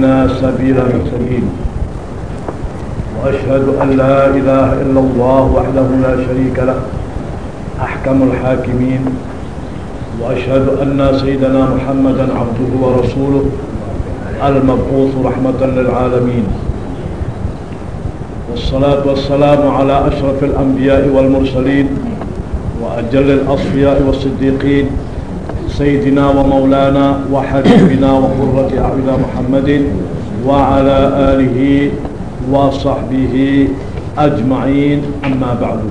bina sabila al-sabil وأشهد أن لا إله إلا الله وحده لا شريك له أحكم الحاكمين. وأشهد أن سيدنا محمدا عبده ورسوله المبعوث رحمة للعالمين. والصلاة والسلام على أشرف الأنبياء والمرسلين وأجل الأصفياء والصديقين سيدنا ومولانا وحبيبنا وقرة أعيننا محمد وعلى آله وصحبه أجمعين أما بعد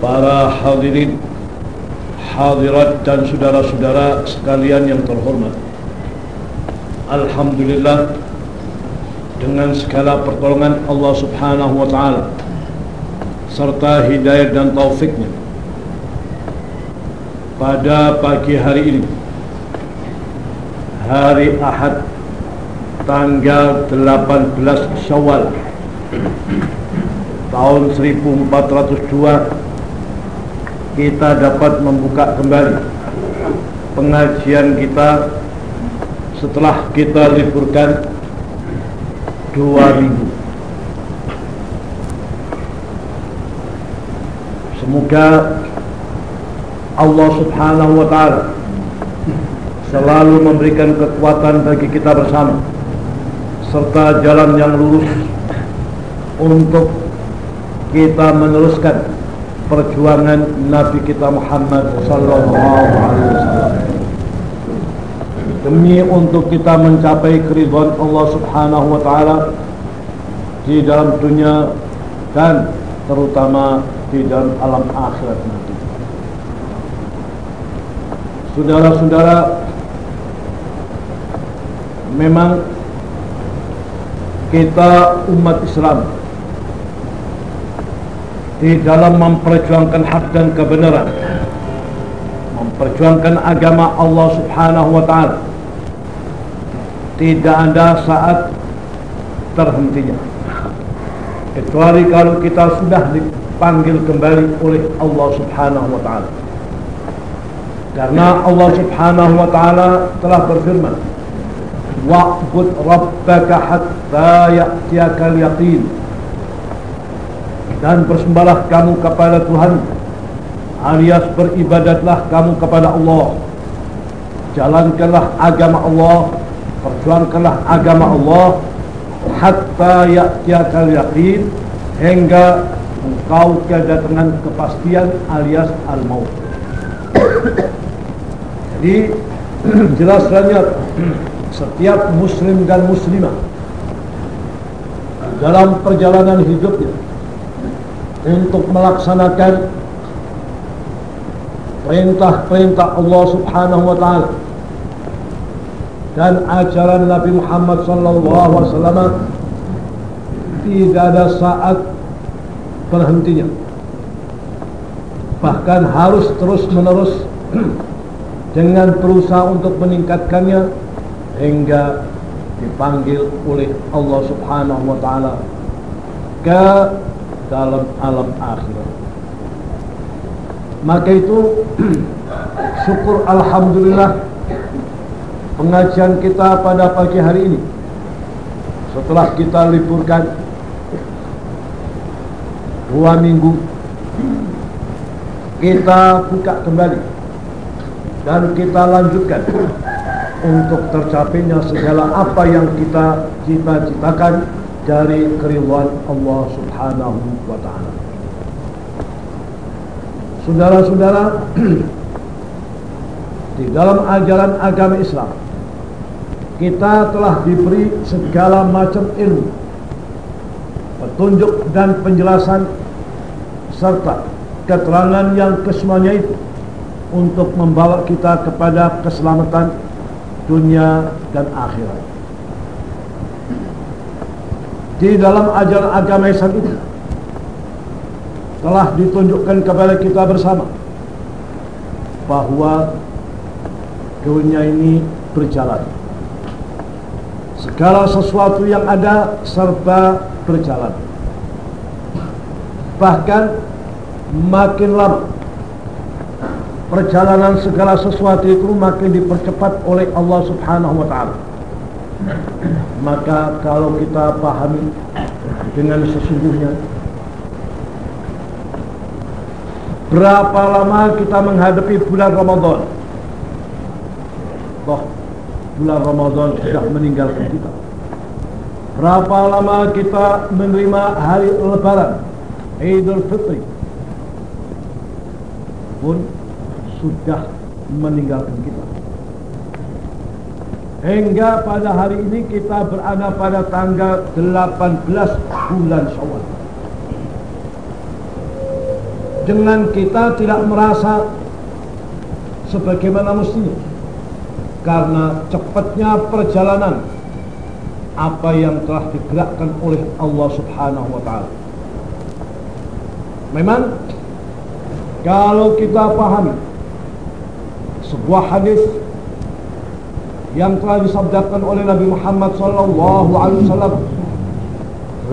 para hadirin hadirat dan saudara-saudara sekalian yang terhormat Alhamdulillah dengan segala pertolongan Allah subhanahu wa ta'ala serta hidayah dan taufiknya pada pagi hari ini hari Ahad tanggal 18 Syawal tahun 1402 kita dapat membuka kembali pengajian kita setelah kita liburkan dua minggu. Semoga Allah subhanahu wa ta'ala selalu memberikan kekuatan bagi kita bersama serta jalan yang lurus untuk kita meneruskan perjuangan Nabi kita Muhammad sallallahu alaihi wasallam demi untuk kita mencapai keridhaan Allah Subhanahu wa taala di dalam dunia dan terutama di dalam alam akhirat nanti. Saudara-saudara, memang kita umat Islam di dalam memperjuangkan hak dan kebenaran memperjuangkan agama Allah subhanahu wa ta'ala tidak ada saat terhentinya. Kecuali kalau kita sudah dipanggil kembali oleh Allah subhanahu wa ta'ala. Karena Allah subhanahu wa ta'ala telah berfirman wa'bud rabbaka hatta ya'tiyakal yaqin. Dan bersembahlah kamu kepada Tuhan alias beribadatlah kamu kepada Allah. Jalankanlah agama Allah perjuangkanlah agama Allah hatta ya'tiyakal yaqin hingga engkau kedatangan kepastian alias al-maut. Jadi jelasnya setiap muslim dan muslimah dalam perjalanan hidupnya untuk melaksanakan perintah-perintah Allah Subhanahu wa taala dan ajaran Nabi Muhammad sallallahu alaihi wasallam tidak ada saat berhentinya. Bahkan harus terus-menerus dengan berusaha untuk meningkatkannya hingga dipanggil oleh Allah Subhanahu wa taala ke dalam alam akhirat. Maka itu syukur Alhamdulillah pengajian kita pada pagi hari ini setelah kita liburkan dua minggu kita buka kembali dan kita lanjutkan untuk tercapainya segala apa yang kita cita-citakan dari keridhaan Allah Subhanahu wa taala. Saudara-saudara, di dalam ajaran agama Islam kita telah diberi segala macam ilmu, petunjuk dan penjelasan serta keterangan yang kesemuanya itu untuk membawa kita kepada keselamatan dunia dan akhirat di dalam ajaran agama Islam itu telah ditunjukkan kepada kita bersama bahwa dunia ini berjalan. Segala sesuatu yang ada serba berjalan. Bahkan makin lama perjalanan segala sesuatu itu makin dipercepat oleh Allah Subhanahu wa taala. Maka kalau kita pahami dengan sesungguhnya berapa lama kita menghadapi bulan Ramadan? Toh bulan Ramadan sudah meninggalkan kita. Berapa lama kita menerima hari lebaran Idul Fitri pun sudah meninggalkan kita. Hingga pada hari ini kita berada pada tanggal 18 bulan Syawal. Dengan kita tidak merasa sebagaimana mestinya. Karena cepatnya perjalanan apa yang telah digerakkan oleh Allah Subhanahu wa taala. Memang kalau kita pahami sebuah hadis yang telah disabdakan oleh Nabi Muhammad sallallahu alaihi wasallam.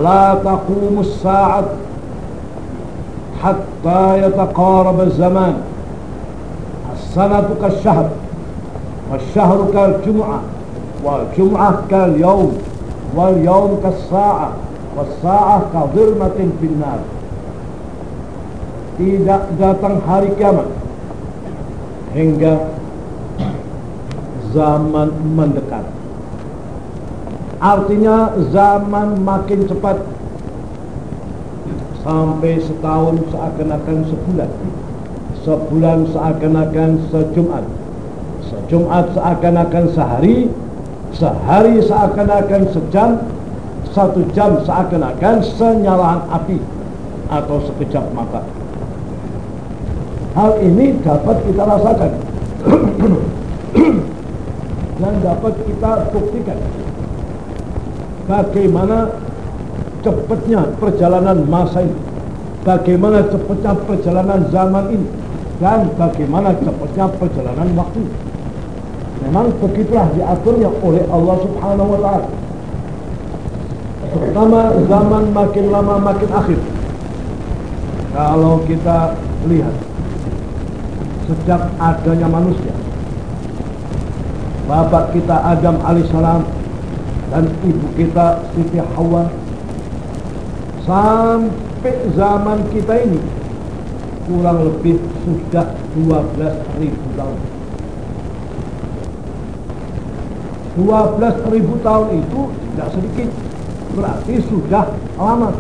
La taqumus sa'at hatta yataqarab az-zaman. As-sanatu kash-shahr wash-shahru kal-jum'ah wal-jum'ah kal-yawm wal-yawm kas-sa'ah was-sa'ah kadhirmatin fin-nar. Tidak datang hari kiamat hingga zaman mendekat. Artinya zaman makin cepat sampai setahun seakan-akan sebulan. Sebulan seakan-akan sejumat. Sejumat seakan-akan sehari. Sehari seakan-akan sejam. Satu jam seakan-akan senyalahan api atau sekejap mata. Hal ini dapat kita rasakan dan dapat kita buktikan bagaimana cepatnya perjalanan masa ini, bagaimana cepatnya perjalanan zaman ini, dan bagaimana cepatnya perjalanan waktu. Memang begitulah diaturnya oleh Allah Subhanahu wa taala. Pertama zaman makin lama makin akhir. Kalau kita lihat sejak adanya manusia. Bapak kita Adam alaihissalam dan ibu kita Siti Hawa sampai zaman kita ini kurang lebih sudah 12 ribu tahun. 12 ribu tahun itu tidak sedikit berarti sudah lama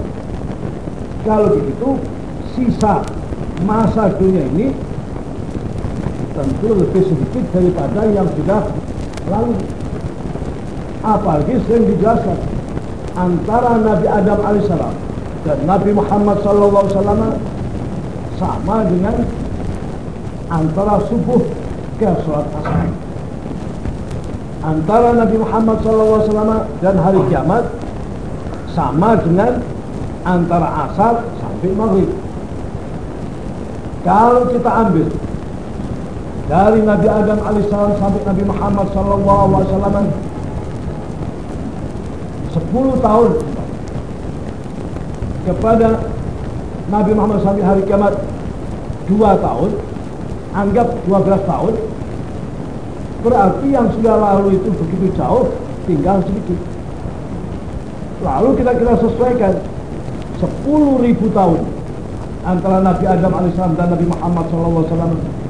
kalau begitu sisa masa dunia ini tentu lebih sedikit daripada yang sudah lalu. Apalagi sering dijelaskan antara Nabi Adam alaihissalam dan Nabi Muhammad wasallam sama dengan antara subuh ke sholat asar. Antara Nabi Muhammad wasallam dan hari kiamat sama dengan antara asar sampai maghrib. Kalau kita ambil dari Nabi Adam alaihissalam sampai Nabi Muhammad sallallahu alaihi wasallam. 10 tahun kepada Nabi Muhammad sampai hari kiamat. 2 tahun anggap 12 tahun. Berarti yang sudah lalu itu begitu jauh tinggal sedikit. Lalu kita kita sesuaikan 10 ribu tahun antara Nabi Adam alaihissalam dan Nabi Muhammad sallallahu alaihi wasallam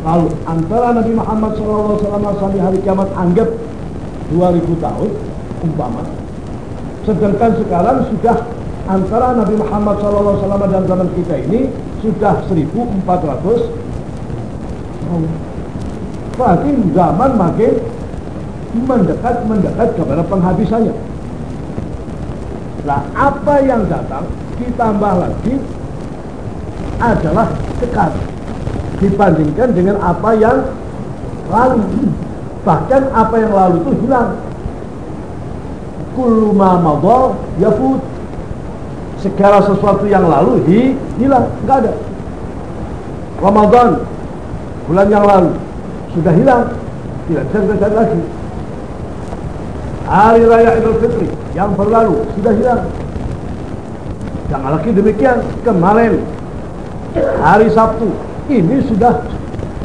Lalu antara Nabi Muhammad SAW sampai hari kiamat anggap 2000 tahun umpama. Sedangkan sekarang sudah antara Nabi Muhammad SAW dan zaman kita ini sudah 1400 tahun. Berarti zaman makin mendekat-mendekat kepada penghabisannya. Nah, apa yang datang ditambah lagi adalah sekarang dibandingkan dengan apa yang lalu. Bahkan apa yang lalu itu hilang. Kullu ma ya yafut. segala sesuatu yang lalu hi, hilang, nggak ada. Ramadan bulan yang lalu sudah hilang, tidak bisa cari lagi. Hari Raya Idul Fitri yang berlalu sudah hilang. Jangan lagi demikian kemarin hari Sabtu ini sudah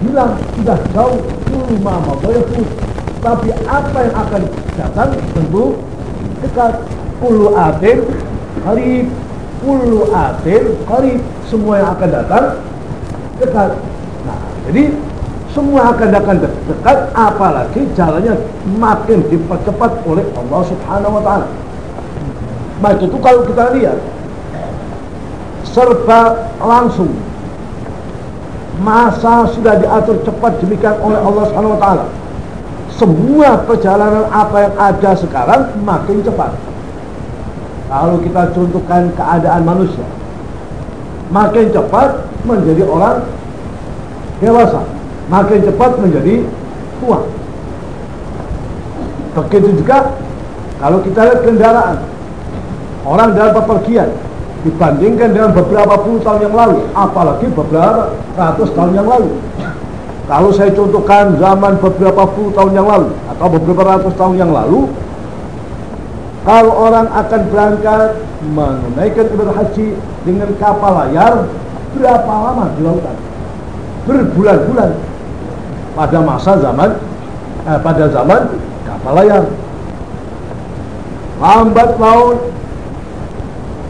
hilang, sudah jauh rumah pun. Tapi apa yang akan datang tentu dekat. Puluh atin, hari puluh atin, hari semua yang akan datang dekat. Nah, jadi semua akan datang dekat apalagi jalannya makin dipercepat oleh Allah Subhanahu wa taala. Maka itu kalau kita lihat serba langsung masa sudah diatur cepat demikian oleh Allah Subhanahu wa taala. Semua perjalanan apa yang ada sekarang makin cepat. Kalau kita contohkan keadaan manusia, makin cepat menjadi orang dewasa makin cepat menjadi tua. Begitu juga kalau kita lihat kendaraan orang dalam bepergian dibandingkan dengan beberapa puluh tahun yang lalu, apalagi beberapa ratus tahun yang lalu. Kalau saya contohkan zaman beberapa puluh tahun yang lalu atau beberapa ratus tahun yang lalu, kalau orang akan berangkat menunaikan ibadah haji dengan kapal layar, berapa lama di lautan? Berbulan-bulan pada masa zaman eh, pada zaman kapal layar lambat laun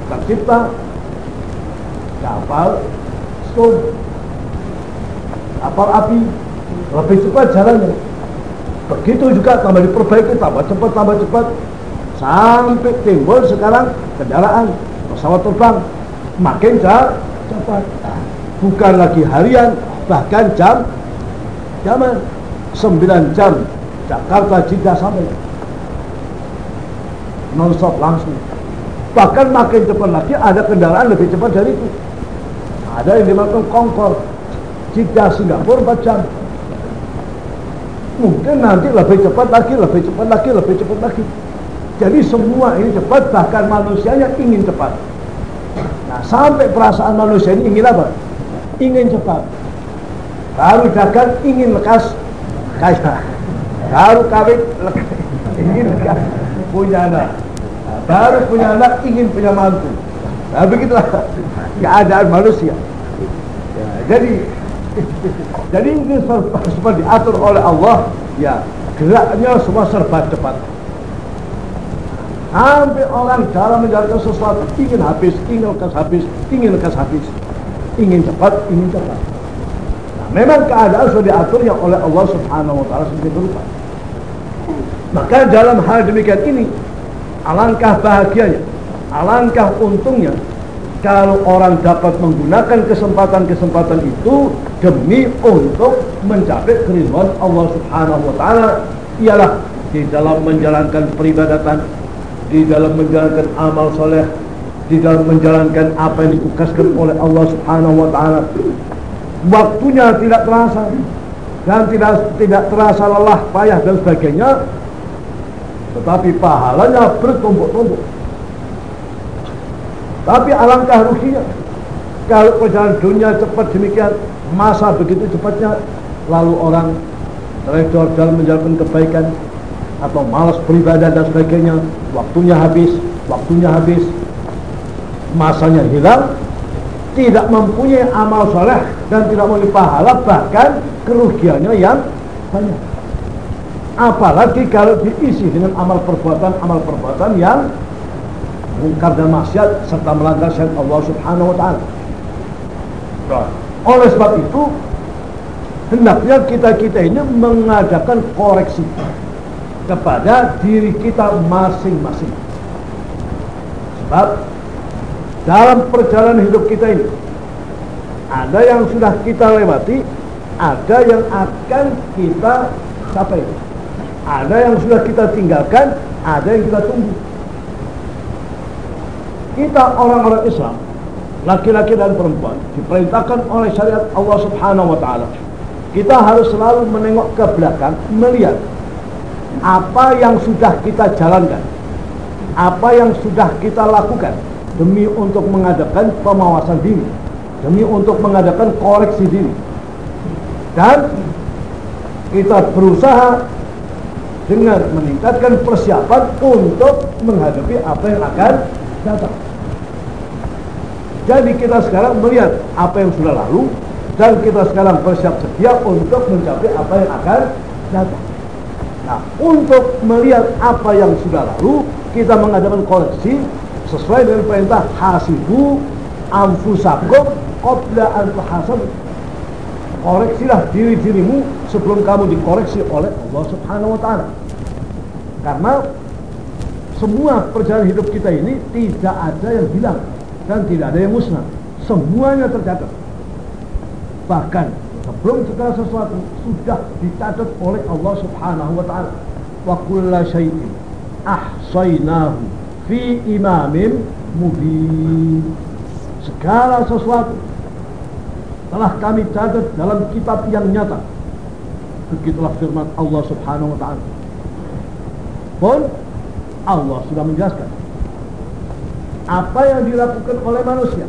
tercipta kapal stone kapal api lebih cepat jalannya begitu juga tambah diperbaiki tambah cepat tambah cepat sampai timbul sekarang kendaraan pesawat terbang makin cepat bukan lagi harian bahkan jam Zaman 9 jam Jakarta Jeddah sampai non-stop langsung bahkan makin cepat lagi ada kendaraan lebih cepat dari itu. Ada yang dimakan kongkol Jeddah Singapura 4 jam mungkin nanti lebih cepat lagi lebih cepat lagi lebih cepat lagi. Jadi semua ini cepat bahkan manusia yang ingin cepat. Nah sampai perasaan manusia ini ingin apa? Ingin cepat. Baru dagang ingin lekas. Kaya baru kawin ingin lekas. Punya anak baru punya anak ingin punya mantu. Nah begitulah keadaan manusia. Ya, jadi jadi ini semua diatur oleh Allah. Ya geraknya semua serba cepat. Hampir orang dalam menjalankan sesuatu ingin habis, ingin lekas habis, ingin lekas habis, ingin cepat, ingin cepat. Memang keadaan sudah diaturnya oleh Allah Subhanahu wa taala sedemikian berupa. Maka dalam hal demikian ini alangkah bahagianya, alangkah untungnya kalau orang dapat menggunakan kesempatan-kesempatan itu demi untuk mencapai keridhaan Allah Subhanahu wa taala. Ialah di dalam menjalankan peribadatan, di dalam menjalankan amal soleh, di dalam menjalankan apa yang ditugaskan oleh Allah Subhanahu wa taala. Waktunya tidak terasa dan tidak tidak terasa lelah, payah dan sebagainya tetapi pahalanya bertumpuk-tumpuk. Tapi alangkah ruginya kalau perjalanan dunia cepat demikian masa begitu cepatnya lalu orang teledor dalam menjalankan kebaikan atau malas beribadah dan sebagainya waktunya habis waktunya habis masanya hilang tidak mempunyai amal soleh dan tidak mempunyai pahala bahkan kerugiannya yang banyak apalagi kalau diisi dengan amal perbuatan amal perbuatan yang mungkar dan maksiat serta melanggar syariat Allah Subhanahu wa taala. Oleh sebab itu hendaknya kita-kita ini mengadakan koreksi kepada diri kita masing-masing. Sebab dalam perjalanan hidup kita ini ada yang sudah kita lewati ada yang akan kita capai ada yang sudah kita tinggalkan ada yang kita tunggu kita orang-orang Islam laki-laki dan perempuan diperintahkan oleh syariat Allah subhanahu wa ta'ala kita harus selalu menengok ke belakang melihat apa yang sudah kita jalankan apa yang sudah kita lakukan demi untuk mengadakan pemawasan diri, demi untuk mengadakan koreksi diri. Dan kita berusaha dengan meningkatkan persiapan untuk menghadapi apa yang akan datang. Jadi kita sekarang melihat apa yang sudah lalu dan kita sekarang bersiap sedia untuk mencapai apa yang akan datang. Nah, untuk melihat apa yang sudah lalu, kita mengadakan koleksi sesuai dengan perintah hasibu anfusakum qabla an. Koreksilah diri dirimu sebelum kamu dikoreksi oleh Allah Subhanahu wa taala. Karena semua perjalanan hidup kita ini tidak ada yang hilang dan tidak ada yang musnah. Semuanya tercatat. Bahkan sebelum segala sesuatu sudah dicatat oleh Allah Subhanahu wa taala. Wa kullu syai'in ahsaynahu fi imamin mubin. Segala sesuatu telah kami catat dalam kitab yang nyata. Begitulah firman Allah Subhanahu wa taala. Pun Allah sudah menjelaskan apa yang dilakukan oleh manusia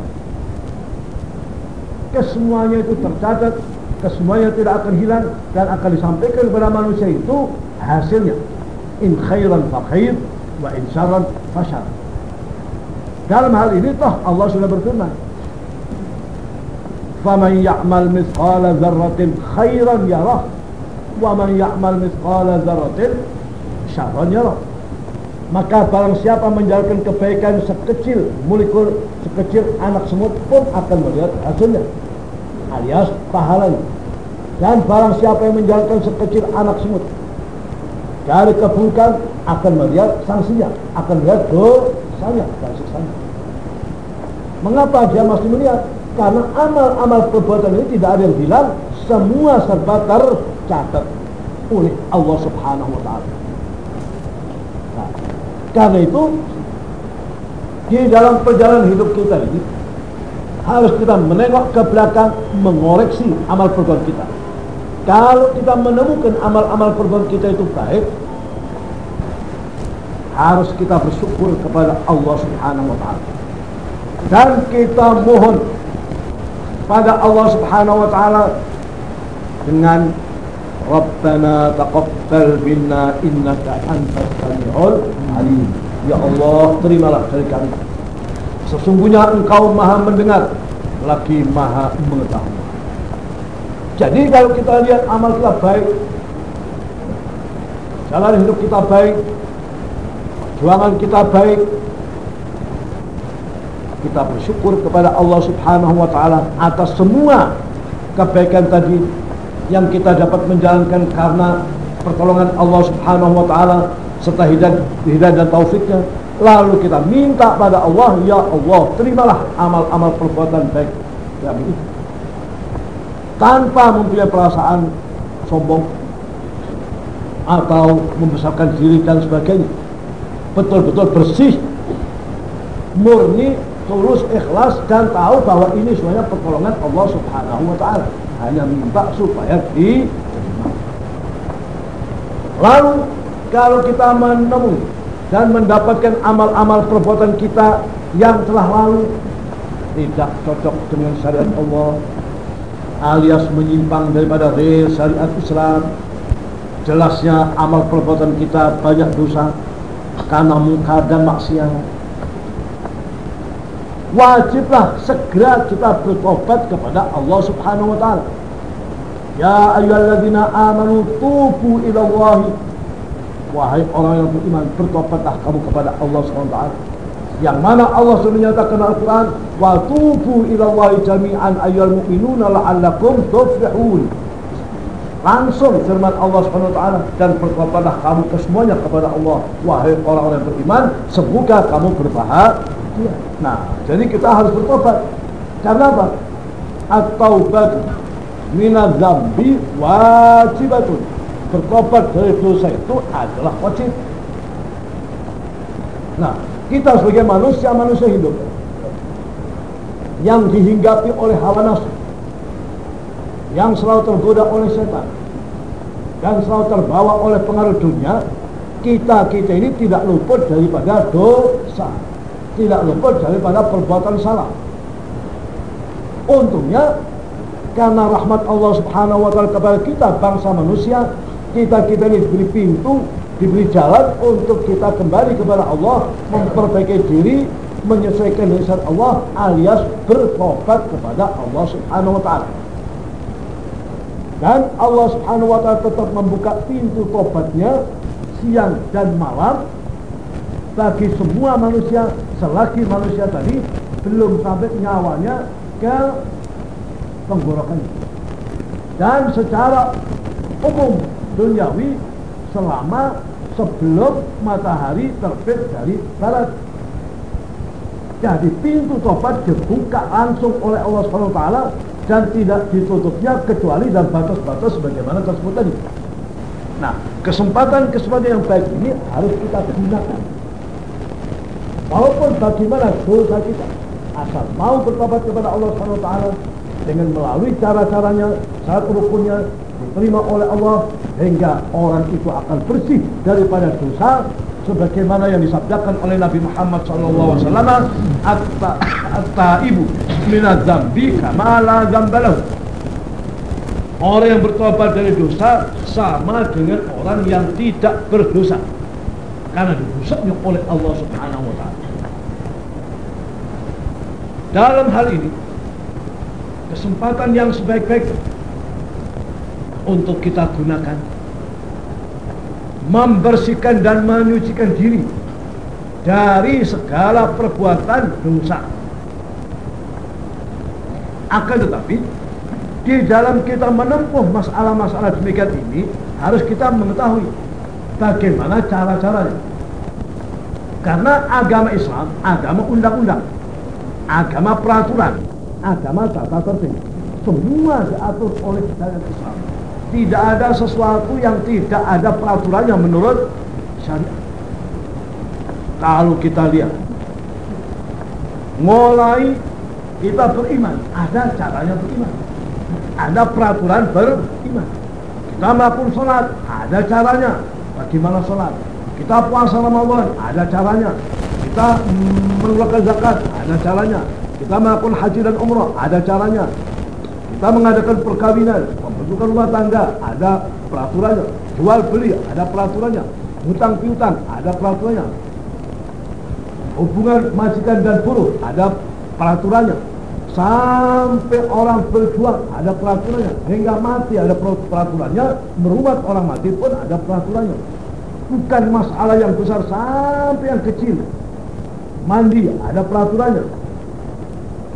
kesemuanya itu tercatat kesemuanya tidak akan hilang dan akan disampaikan kepada manusia itu hasilnya in khairan fa khair wa in syarran fa syar dalam hal ini toh Allah sudah berfirman ya'mal mithqala dzarratin khairan yarah wa man ya'mal mithqala dzarratin syarran yarah maka barang siapa menjalankan kebaikan sekecil molekul sekecil anak semut pun akan melihat hasilnya alias pahalanya. Dan barang siapa yang menjalankan sekecil anak semut dari keburukan akan melihat sanksinya akan melihat dosanya dan siksanya. Mengapa dia masih melihat karena amal-amal perbuatan ini tidak ada yang hilang semua serba tercatat oleh Allah subhanahu wa ta'ala karena itu di dalam perjalanan hidup kita ini harus kita menengok ke belakang mengoreksi amal perbuatan kita. Kalau kita menemukan amal-amal perbuatan kita itu baik, harus kita bersyukur kepada Allah Subhanahu wa taala. Dan kita mohon pada Allah Subhanahu wa taala dengan Rabbana taqabbal minna innaka antas samiul alim. Ya Allah, terimalah dari kami. Sesungguhnya engkau maha mendengar lagi maha mengetahui. Jadi kalau kita lihat amal kita baik, jalan hidup kita baik, perjuangan kita baik, kita bersyukur kepada Allah Subhanahu wa taala atas semua kebaikan tadi yang kita dapat menjalankan karena pertolongan Allah Subhanahu wa taala serta hidayah, dan taufiknya. Lalu kita minta pada Allah ya Allah terimalah amal-amal perbuatan baik kami. Tanpa mempunyai perasaan sombong atau membesarkan diri dan sebagainya. Betul-betul bersih murni tulus ikhlas dan tahu bahwa ini semuanya pertolongan Allah Subhanahu wa taala. Hanya minta supaya diterima. Lalu kalau kita menemui dan mendapatkan amal-amal perbuatan kita yang telah lalu tidak cocok dengan syariat Allah alias menyimpang daripada real syariat Islam. Jelasnya amal perbuatan kita banyak dosa karena muka dan maksiat wajiblah segera kita bertobat kepada Allah Subhanahu wa taala. Ya ayyuhalladzina amanu tubu ila Allah. Wahai orang yang beriman, bertobatlah kamu kepada Allah Subhanahu wa taala. Yang mana Allah sudah menyatakan Al-Quran Wa tubu ila Allah jami'an ayyul mu'minuna la'allakum tuflihun Langsung firman Allah Subhanahu wa taala dan bertobatlah kamu kesemuanya kepada Allah wahai orang-orang beriman semoga kamu berbahagia Ya. Nah, jadi kita harus bertobat. Karena apa? At-taubat minadzambi wajibatun. Bertobat dari dosa itu adalah wajib. Nah, kita sebagai manusia, manusia hidup yang dihinggapi oleh hawa nafsu, yang selalu tergoda oleh setan, dan selalu terbawa oleh pengaruh dunia, kita kita ini tidak luput daripada dosa tidak luput daripada perbuatan salah. Untungnya karena rahmat Allah Subhanahu wa taala kepada kita bangsa manusia, kita kita ini diberi pintu, diberi jalan untuk kita kembali kepada Allah, memperbaiki diri, menyesuaikan dengan Allah alias bertobat kepada Allah Subhanahu wa taala. Dan Allah Subhanahu wa taala tetap membuka pintu tobatnya siang dan malam bagi semua manusia selagi manusia tadi belum sampai nyawanya ke tenggorokan dan secara umum duniawi selama sebelum matahari terbit dari barat jadi pintu tobat dibuka langsung oleh Allah SWT dan tidak ditutupnya kecuali dalam batas-batas sebagaimana tersebut tadi. Nah, kesempatan-kesempatan yang baik ini harus kita gunakan. Walaupun bagaimana dosa kita, asal mau bertobat kepada Allah SWT dengan melalui cara-caranya, syarat rukunnya diterima oleh Allah hingga orang itu akan bersih daripada dosa sebagaimana yang disabdakan oleh Nabi Muhammad SAW at-taibu minaz zambi kama la zambalahu orang yang bertobat dari dosa sama dengan orang yang tidak berdosa karena didosanya oleh Allah Subhanahu wa taala dalam hal ini kesempatan yang sebaik-baik untuk kita gunakan membersihkan dan menyucikan diri dari segala perbuatan dosa. Akan tetapi di dalam kita menempuh masalah-masalah demikian ini harus kita mengetahui bagaimana cara-caranya. Karena agama Islam, agama undang-undang, agama peraturan, agama tata tertib, semua diatur oleh dalam Islam tidak ada sesuatu yang tidak ada peraturannya menurut syariat. Kalau kita lihat, mulai kita beriman, ada caranya beriman. Ada peraturan beriman. Kita melakukan sholat, ada caranya. Bagaimana sholat? Kita puasa Ramadan, ada caranya. Kita mengeluarkan zakat, ada caranya. Kita melakukan haji dan umrah, ada caranya. Kita mengadakan perkawinan, pembentukan rumah tangga, ada peraturannya. Jual beli, ada peraturannya. Hutang piutang, ada peraturannya. Hubungan majikan dan buruh, ada peraturannya. Sampai orang berjuang, ada peraturannya. Hingga mati, ada peraturannya. Merumat orang mati pun ada peraturannya. Bukan masalah yang besar sampai yang kecil. Mandi, ada peraturannya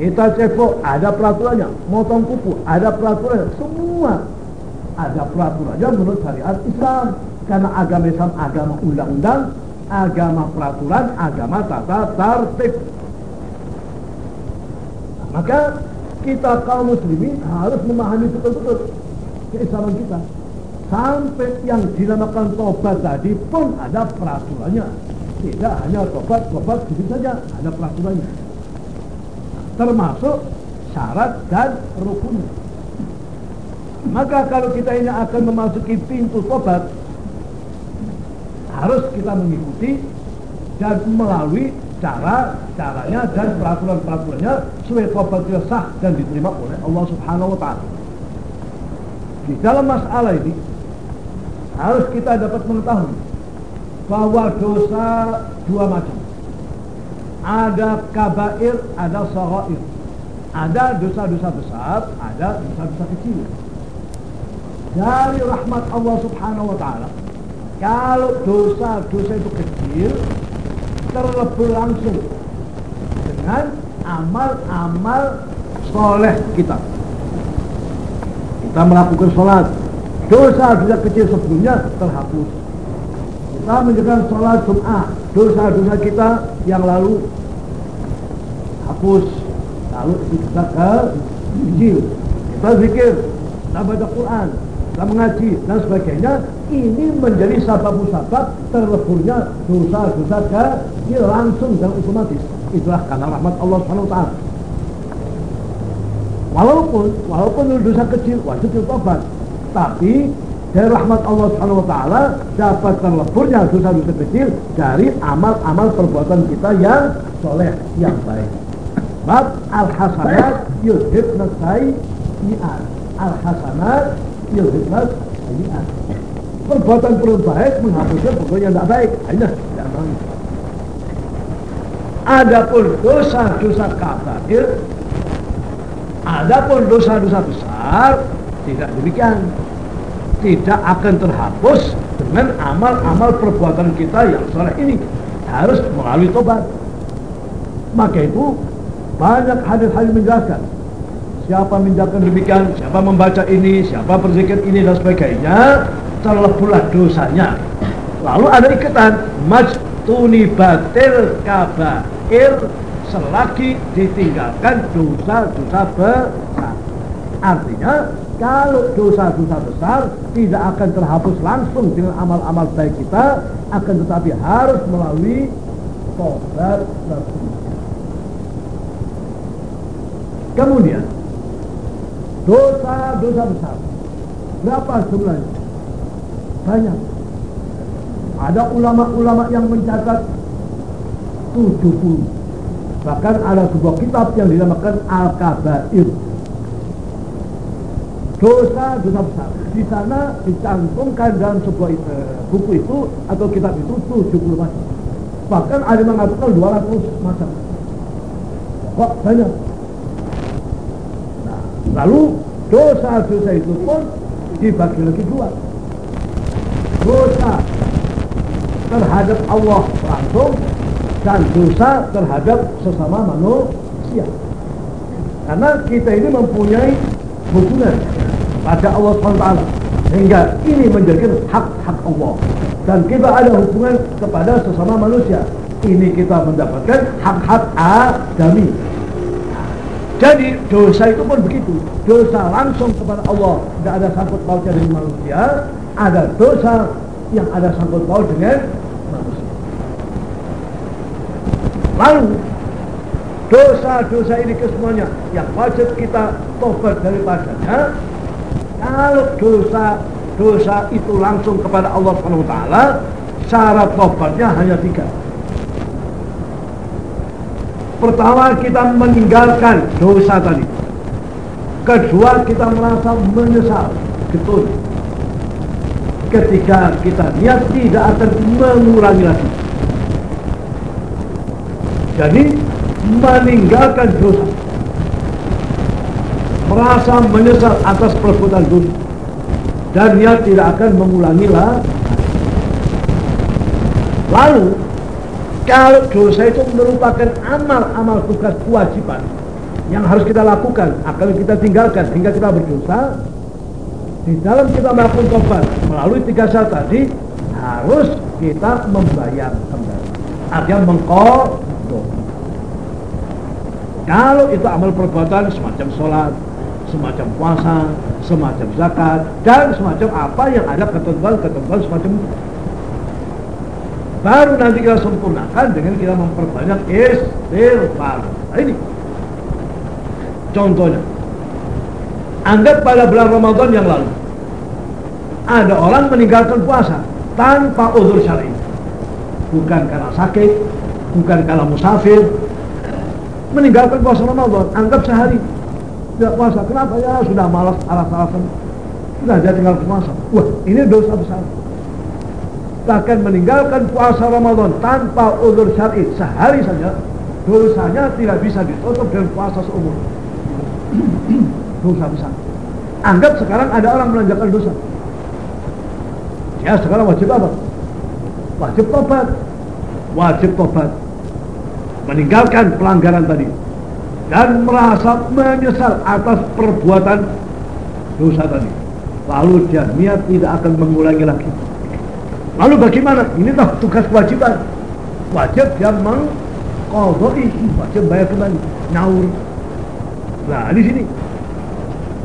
kita cepok, ada peraturannya. Motong kuku, ada peraturannya. Semua ada peraturannya menurut syariat Islam. Karena agama Islam agama undang-undang, agama peraturan, agama tata tertib. Maka kita kaum muslimin harus memahami betul-betul keislaman kita. Sampai yang dinamakan tobat tadi pun ada peraturannya. Tidak hanya tobat, tobat gitu saja, ada peraturannya termasuk syarat dan rukun. Maka kalau kita ini akan memasuki pintu tobat, harus kita mengikuti dan melalui cara-caranya dan peraturan-peraturannya supaya tobat kita sah dan diterima oleh Allah Subhanahu wa taala. Di dalam masalah ini harus kita dapat mengetahui bahwa dosa dua macam ada kabair, ada sahair. Ada dosa-dosa besar, ada dosa-dosa kecil. Dari rahmat Allah subhanahu wa ta'ala, kalau dosa-dosa itu kecil, terlebih langsung dengan amal-amal soleh kita. Kita melakukan sholat, dosa-dosa kecil sebelumnya terhapus. Kita menjalankan sholat Jum'ah dosa-dosa kita yang lalu hapus. Lalu kita ke kecil kita zikir. Kita baca Quran. Kita mengaji dan sebagainya ini menjadi sabab-sabab terleburnya dosa-dosa kecil langsung dan otomatis itulah karena rahmat Allah SWT walaupun walaupun dosa kecil wajib tobat tapi dari rahmat Allah Subhanahu wa taala dapat terleburnya dosa-dosa kecil dari amal-amal perbuatan kita yang soleh, yang baik. Bab al-hasanat yudhibna sayyi'at. Al-hasanat yudhibna sayyi'at. Perbuatan perbuatan baik menghapuskan perbuatan yang tidak baik. Ini tidak mau. Adapun dosa-dosa kabair, adapun dosa-dosa besar tidak demikian tidak akan terhapus dengan amal-amal perbuatan kita yang soleh ini harus melalui tobat maka itu banyak hadis-hadis menjelaskan siapa menjelaskan demikian siapa membaca ini siapa berzikir ini dan sebagainya terlepulah dosanya. Lalu ada ikatan majtuni batil kabair selagi ditinggalkan dosa-dosa besar. Artinya kalau dosa-dosa besar tidak akan terhapus langsung dengan amal-amal baik kita, akan tetapi harus melalui tobat Kemudian dosa-dosa besar. Berapa jumlahnya? Banyak. Ada ulama-ulama yang mencatat 70. Bahkan ada sebuah kitab yang dinamakan Al-Kabair dosa-dosa besar. Di sana dicantumkan dalam sebuah uh, buku itu atau kitab itu 70 macam. Bahkan ada yang mengatakan 200 macam. Kok banyak? Nah, lalu dosa-dosa itu pun dibagi lagi dua. Dosa terhadap Allah langsung dan dosa terhadap sesama manusia. Karena kita ini mempunyai hubungan pada Allah SWT sehingga ini menjadikan hak-hak Allah. Dan kita ada hubungan kepada sesama manusia. Ini kita mendapatkan hak-hak adami. Jadi dosa itu pun begitu. Dosa langsung kepada Allah. Tidak ada sangkut pautnya dengan manusia ada dosa yang ada sangkut paut dengan manusia lalu dosa-dosa ini kesemuanya yang wajib kita tobat daripadanya kalau dosa dosa itu langsung kepada Allah Subhanahu taala, syarat tobatnya hanya tiga. Pertama kita meninggalkan dosa tadi. Kedua kita merasa menyesal, betul. Ketiga kita niat tidak akan mengurangi lagi. Jadi meninggalkan dosa. Merasa menyesal atas perbuatan dosa. Dan dia tidak akan mengulangilah lalu kalau dosa itu merupakan amal-amal tugas kewajiban yang harus kita lakukan akan kita tinggalkan hingga kita berdosa di dalam kita melakukan tobat melalui tiga syarat tadi harus kita membayar kembali artinya mengkodok kalau itu amal perbuatan semacam sholat semacam puasa, semacam zakat, dan semacam apa yang ada ketentuan-ketentuan semacam itu. Baru nanti kita sempurnakan dengan kita memperbanyak istighfar. Nah ini contohnya. Anggap pada bulan Ramadan yang lalu ada orang meninggalkan puasa tanpa uzur syar'i. Bukan karena sakit, bukan karena musafir, meninggalkan puasa Ramadan, anggap sehari tidak puasa. Kenapa? Ya sudah malas alas-alasan. Sudah jadi tinggal puasa. Wah, ini dosa besar. Bahkan meninggalkan puasa Ramadan tanpa uzur syar'i sehari saja, dosanya tidak bisa ditutup dengan puasa seumur. dosa besar. Anggap sekarang ada orang melanjutkan dosa. Ya sekarang wajib apa? Wajib tobat. Wajib tobat. Meninggalkan pelanggaran tadi dan merasa menyesal atas perbuatan dosa tadi. Lalu dia niat tidak akan mengulangi lagi. Lalu bagaimana? Ini tuh tugas kewajiban. Wajib dia mengkodoi, wajib bayar kembali, nyaur. Nah di sini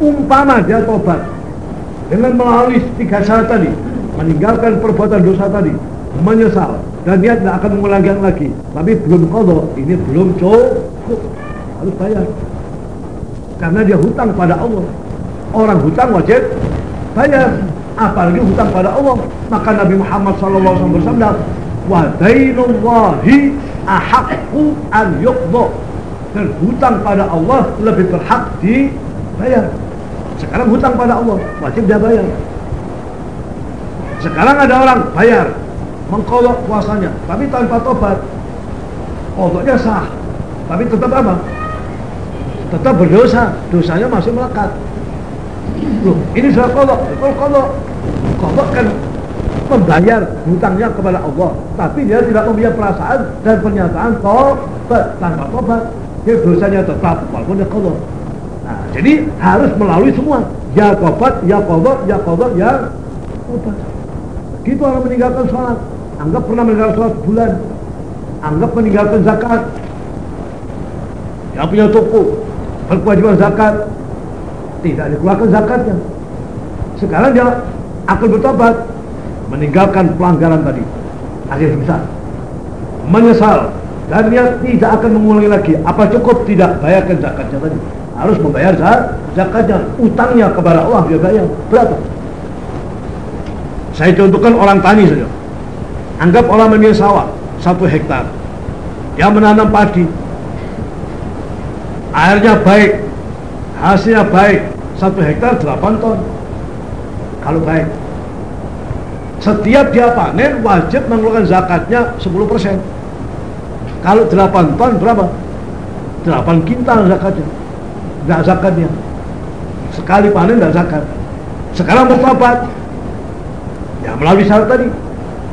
umpama dia tobat dengan melalui tiga syarat tadi, meninggalkan perbuatan dosa tadi, menyesal dan dia tidak akan mengulangi lagi. Tapi belum kodok, ini belum cukup. Harus bayar. Karena dia hutang pada Allah. Orang hutang wajib bayar. Apalagi hutang pada Allah. Maka Nabi Muhammad SAW bersabda wa dainullahi ahakku an yuqdo dan hutang pada Allah lebih berhak dibayar sekarang hutang pada Allah wajib dia bayar. Sekarang ada orang bayar mengkolok puasanya tapi tanpa tobat. Kodoknya sah tapi tetap apa? Tetap berdosa dosanya masih melekat. Loh ini sudah kodok kalau kodok kodok kan membayar hutangnya kepada Allah tapi dia tidak mempunyai perasaan dan pernyataan tobat tanpa tobat. Dia dosanya tetap walaupun dia kodok nah, jadi harus melalui semua. Ya tobat, ya kodok, ya kodok, ya tobat gitu orang meninggalkan sholat. Anggap pernah meninggalkan sholat bulan anggap meninggalkan zakat. Yang punya toko berkewajiban zakat. Tidak dikeluarkan zakatnya. Sekarang dia akan bertobat. Meninggalkan pelanggaran tadi. Akhirnya bisa menyesal. Dan dia tidak akan mengulangi lagi. Apa cukup tidak bayarkan zakatnya tadi harus membayar zakatnya utangnya kepada Allah dia bayar berapa saya contohkan orang tani saja. Anggap orang memiliki sawah satu hektar. Dia menanam padi. Airnya baik hasilnya baik. Satu hektar 8 ton. Kalau baik. Setiap dia panen wajib mengeluarkan zakatnya 10% kalau 8 ton berapa? 8 kintal zakatnya tidak zakatnya sekali panen tidak zakat sekarang bertobat ya melalui syarat tadi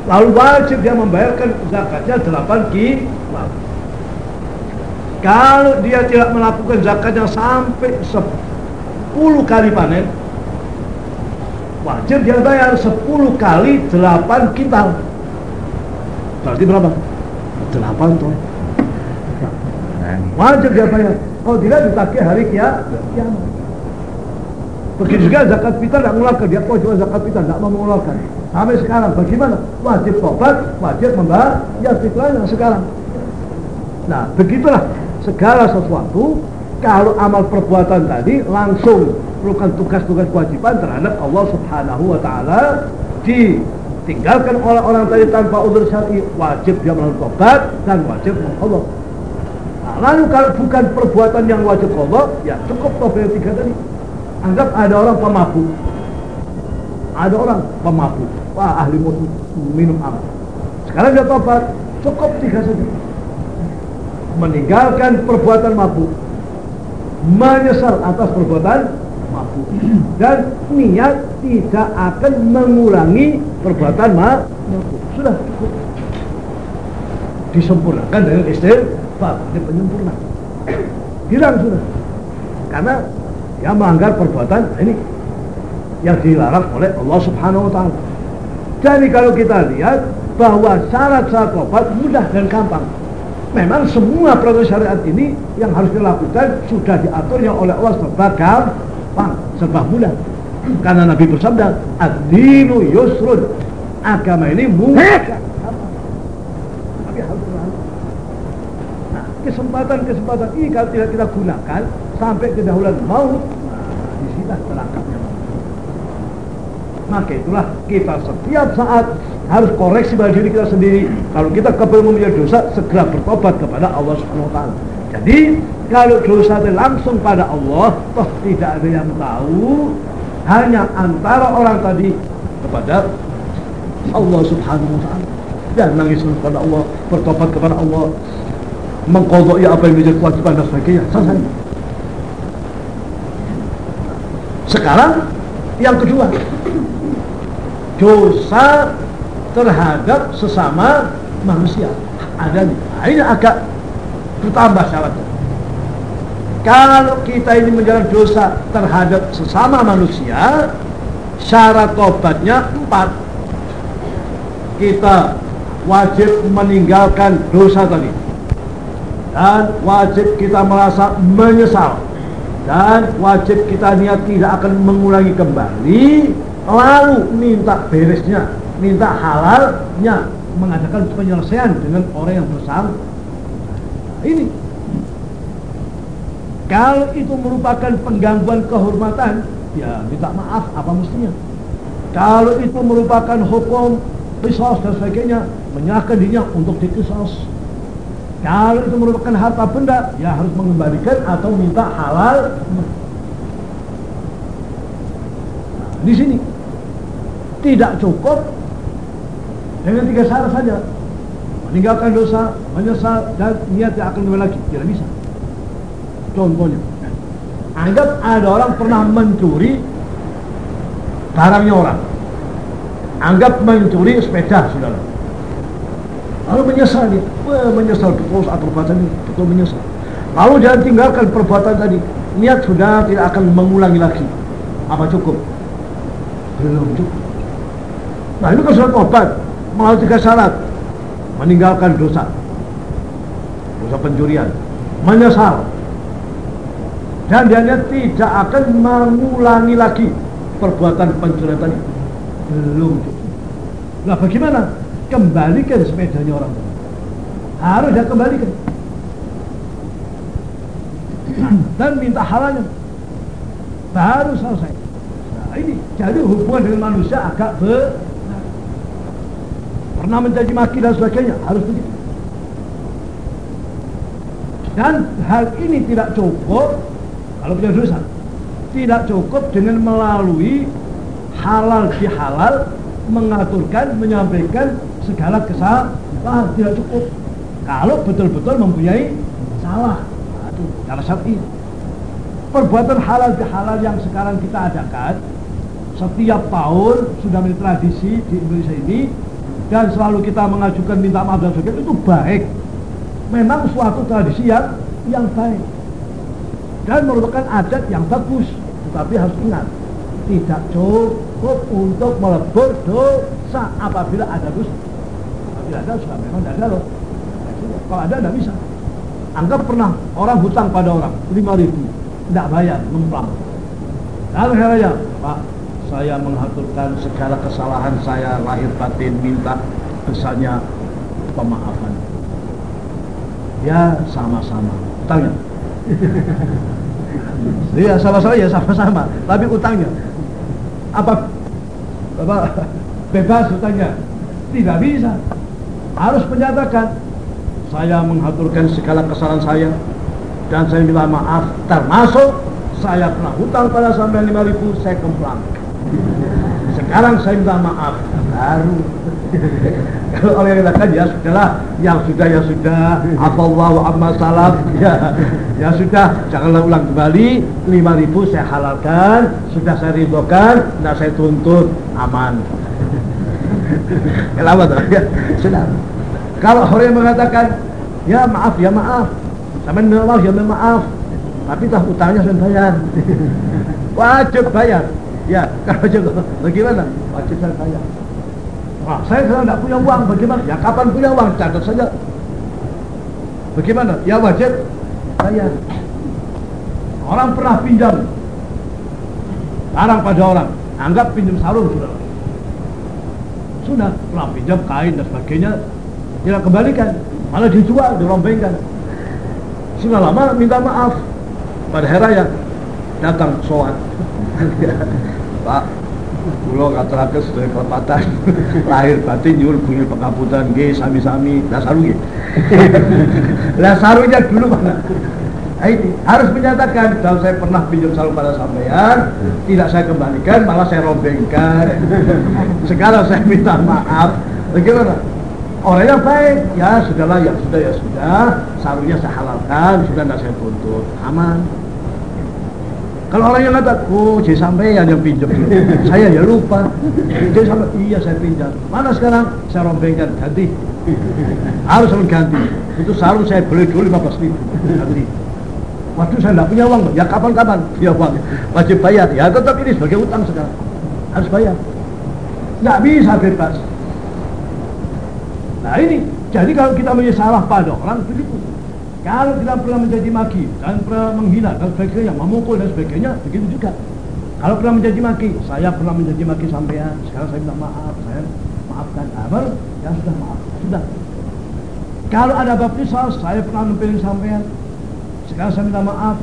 lalu wajib dia membayarkan zakatnya 8 kintal kalau dia tidak melakukan zakatnya sampai 10 kali panen, wajib dia bayar 10 kali 8 kintal. Berarti berapa? 8 ton. Wajib dia bayar. Kalau tidak ditagih hari kiamat. Begitu juga zakat fitrah tidak mengeluarkan, dia cuma zakat fitrah tidak mau mengeluarkan. Sampai sekarang bagaimana? Wajib tobat, wajib membayar ya fitrahnya sekarang. Nah, begitulah segala sesuatu kalau amal perbuatan tadi langsung melakukan tugas-tugas kewajiban terhadap Allah Subhanahu wa taala ditinggalkan oleh orang tadi tanpa udur syar'i wajib dia melakukan tobat dan wajib Allah. Lalu kalau bukan perbuatan yang wajib Allah ya cukup tobat tiga tadi. Anggap ada orang pemabuk. Ada orang pemabuk. Wah, ahli minum arak. Sekarang dia tobat, cukup tiga saja meninggalkan perbuatan mabuk menyesal atas perbuatan mabuk dan niat tidak akan mengulangi perbuatan mabuk sudah cukup disempurnakan dengan istighfar ini penyempurna hilang sudah karena dia melanggar perbuatan ini yang dilarang oleh Allah Subhanahu wa taala. Jadi kalau kita lihat bahwa syarat-syarat tobat mudah dan gampang memang semua proses syariat ini yang harus dilakukan sudah diaturnya oleh Allah serba gampang, serba mudah. Karena Nabi bersabda, "Ad-dinu yusrun." Agama ini mudah. Tapi harus Nah, kesempatan-kesempatan ini kalau tidak kita gunakan sampai kedahuluan maut, nah, di sinilah terangkapnya. Maka itulah kita setiap saat harus koreksi pada diri kita sendiri. Kalau kita kepingin mempunyai dosa, segera bertobat kepada Allah Subhanahu wa. Jadi, kalau dosa itu langsung pada Allah, toh tidak ada yang tahu, hanya antara orang tadi kepada Allah Subhanahu wa. Dan nangis kepada Allah, bertobat kepada Allah, mengkodok ya apa yang menjadi kewajiban dan sebagainya. Selesai. Sekarang yang kedua, dosa terhadap sesama manusia. Ada nih nah, ini agak bertambah syaratnya. Kalau kita ini menjalankan dosa terhadap sesama manusia syarat tobatnya empat. Kita wajib meninggalkan dosa tadi dan wajib kita merasa menyesal. Dan wajib kita niat tidak akan mengulangi kembali lalu minta beresnya minta halalnya mengadakan penyelesaian dengan orang yang bersama ini. Kalau itu merupakan penggangguan kehormatan ya minta maaf apa mestinya? Kalau itu merupakan hukum kisos dan sebagainya, menyerahkan dirinya untuk dikisos. Kalau itu merupakan harta benda, ya harus mengembalikan atau minta halal. Nah, di sini tidak cukup dengan tiga syarat saja. Meninggalkan dosa, menyesal, dan niat yang akan kembali lagi. Tidak bisa. Contohnya, anggap ada orang pernah mencuri barangnya orang. Anggap mencuri sepeda, saudara. Lalu menyesal dia, Wah, menyesal betul saat perbuatan ini, betul menyesal. Lalu jangan tinggalkan perbuatan tadi. Niat sudah tidak akan mengulangi lagi. Apa cukup? Belum cukup. Nah ini kan obat, mau tiga syarat. Meninggalkan dosa. Dosa pencurian. Menyesal. Dan dia tidak akan mengulangi lagi perbuatan pencurian tadi. Belum cukup. Nah bagaimana? Kembalikan sepedanya orang tadi. Harus dia kembalikan. Dan minta halalnya. Baru selesai. Nah ini, jadi hubungan dengan manusia agak ber pernah mencaci maki dan sebagainya harus begitu dan hal ini tidak cukup kalau punya dosa tidak cukup dengan melalui halal bihalal mengaturkan menyampaikan segala kesalahan tidak cukup. Kalau betul-betul mempunyai salah itu cara syar'i perbuatan halal bihalal yang sekarang kita adakan setiap tahun sudah menjadi tradisi di Indonesia ini dan selalu kita mengajukan minta maaf dan sebagainya itu baik. Memang suatu tradisi yang yang baik. Dan merupakan adat yang bagus tetapi harus ingat tidak cukup untuk melebur dosa apabila ada dosa ada dosa memang ada loh. Kalau ada tidak bisa. Anggap pernah orang hutang pada orang lima ribu. Tidak bayar memplang lalu saya Pak saya mengaturkan segala kesalahan saya lahir batin minta besarnya pemaafan. Ya sama-sama. Utangnya. Iya sama-sama ya sama-sama. Tapi utangnya. Apa? Apa? Bebas utangnya. Tidak bisa harus menyatakan saya mengaturkan segala kesalahan saya dan saya minta maaf termasuk saya pernah hutang pada sampai 5000 saya kemplang sekarang saya minta maaf baru. Kalau orang yang katakan ya sudahlah yang sudah ya sudah afallahu amma salaf ya ya sudah janganlah ulang kembali 5000 saya halalkan sudah saya ridhokan tidak saya tuntut aman kenapa tuh ya sudah kalau orang yang mengatakan ya maaf ya maaf sama maaf ya maaf tapi tak utangnya sudah bayar wajib bayar Ya, kalau juga bagaimana? Wajib saya kaya. Wah, saya sekarang tidak punya uang, bagaimana? Ya kapan punya uang? Catat saja. Bagaimana? Ya wajib saya. Orang pernah pinjam barang pada orang, anggap pinjam sarung sudah. Sudah, pernah pinjam kain dan sebagainya, tidak kembalikan, malah dijual, dirombengkan. Sudah lama minta maaf pada hari raya datang soal Pak Kulo kateraken sedaya kelepatan lahir batin nyuwun bunyi pengapunten nggih sami-sami lah saru nggih. lah sarunya dulu mana? Nah, harus menyatakan kalau saya pernah pinjam salu pada sampean tidak saya kembalikan malah saya rombengkan sekarang saya minta maaf bagaimana orang yang baik ya sudahlah ya sudah ya sudah sarunya saya halalkan sudah tidak saya tuntut aman kalau orang yang kata, oh saya sampai yang pinjam saya ya lupa. Saya sampai, iya saya pinjam. Mana sekarang? Saya rombengkan, ganti. Harus ganti. Itu sarung saya beli dulu 15 ribu. Ganti. Waduh saya tidak punya uang. Ya kapan-kapan? Ya uang. Wajib bayar. Ya tetap ini sebagai utang sekarang. Harus bayar. Tidak bisa bebas. Nah ini, jadi kalau kita menyesalah pada orang, begitu. Kalau tidak pernah menjadi maki dan pernah menghina dan sebagainya, memukul dan sebagainya, begitu juga. Kalau pernah menjadi maki, saya pernah menjadi maki sampean, sekarang saya minta maaf, saya maafkan. Amal, ya sudah maaf, sudah. Kalau ada baptisal, saya pernah nempelin sampean, sekarang saya minta maaf,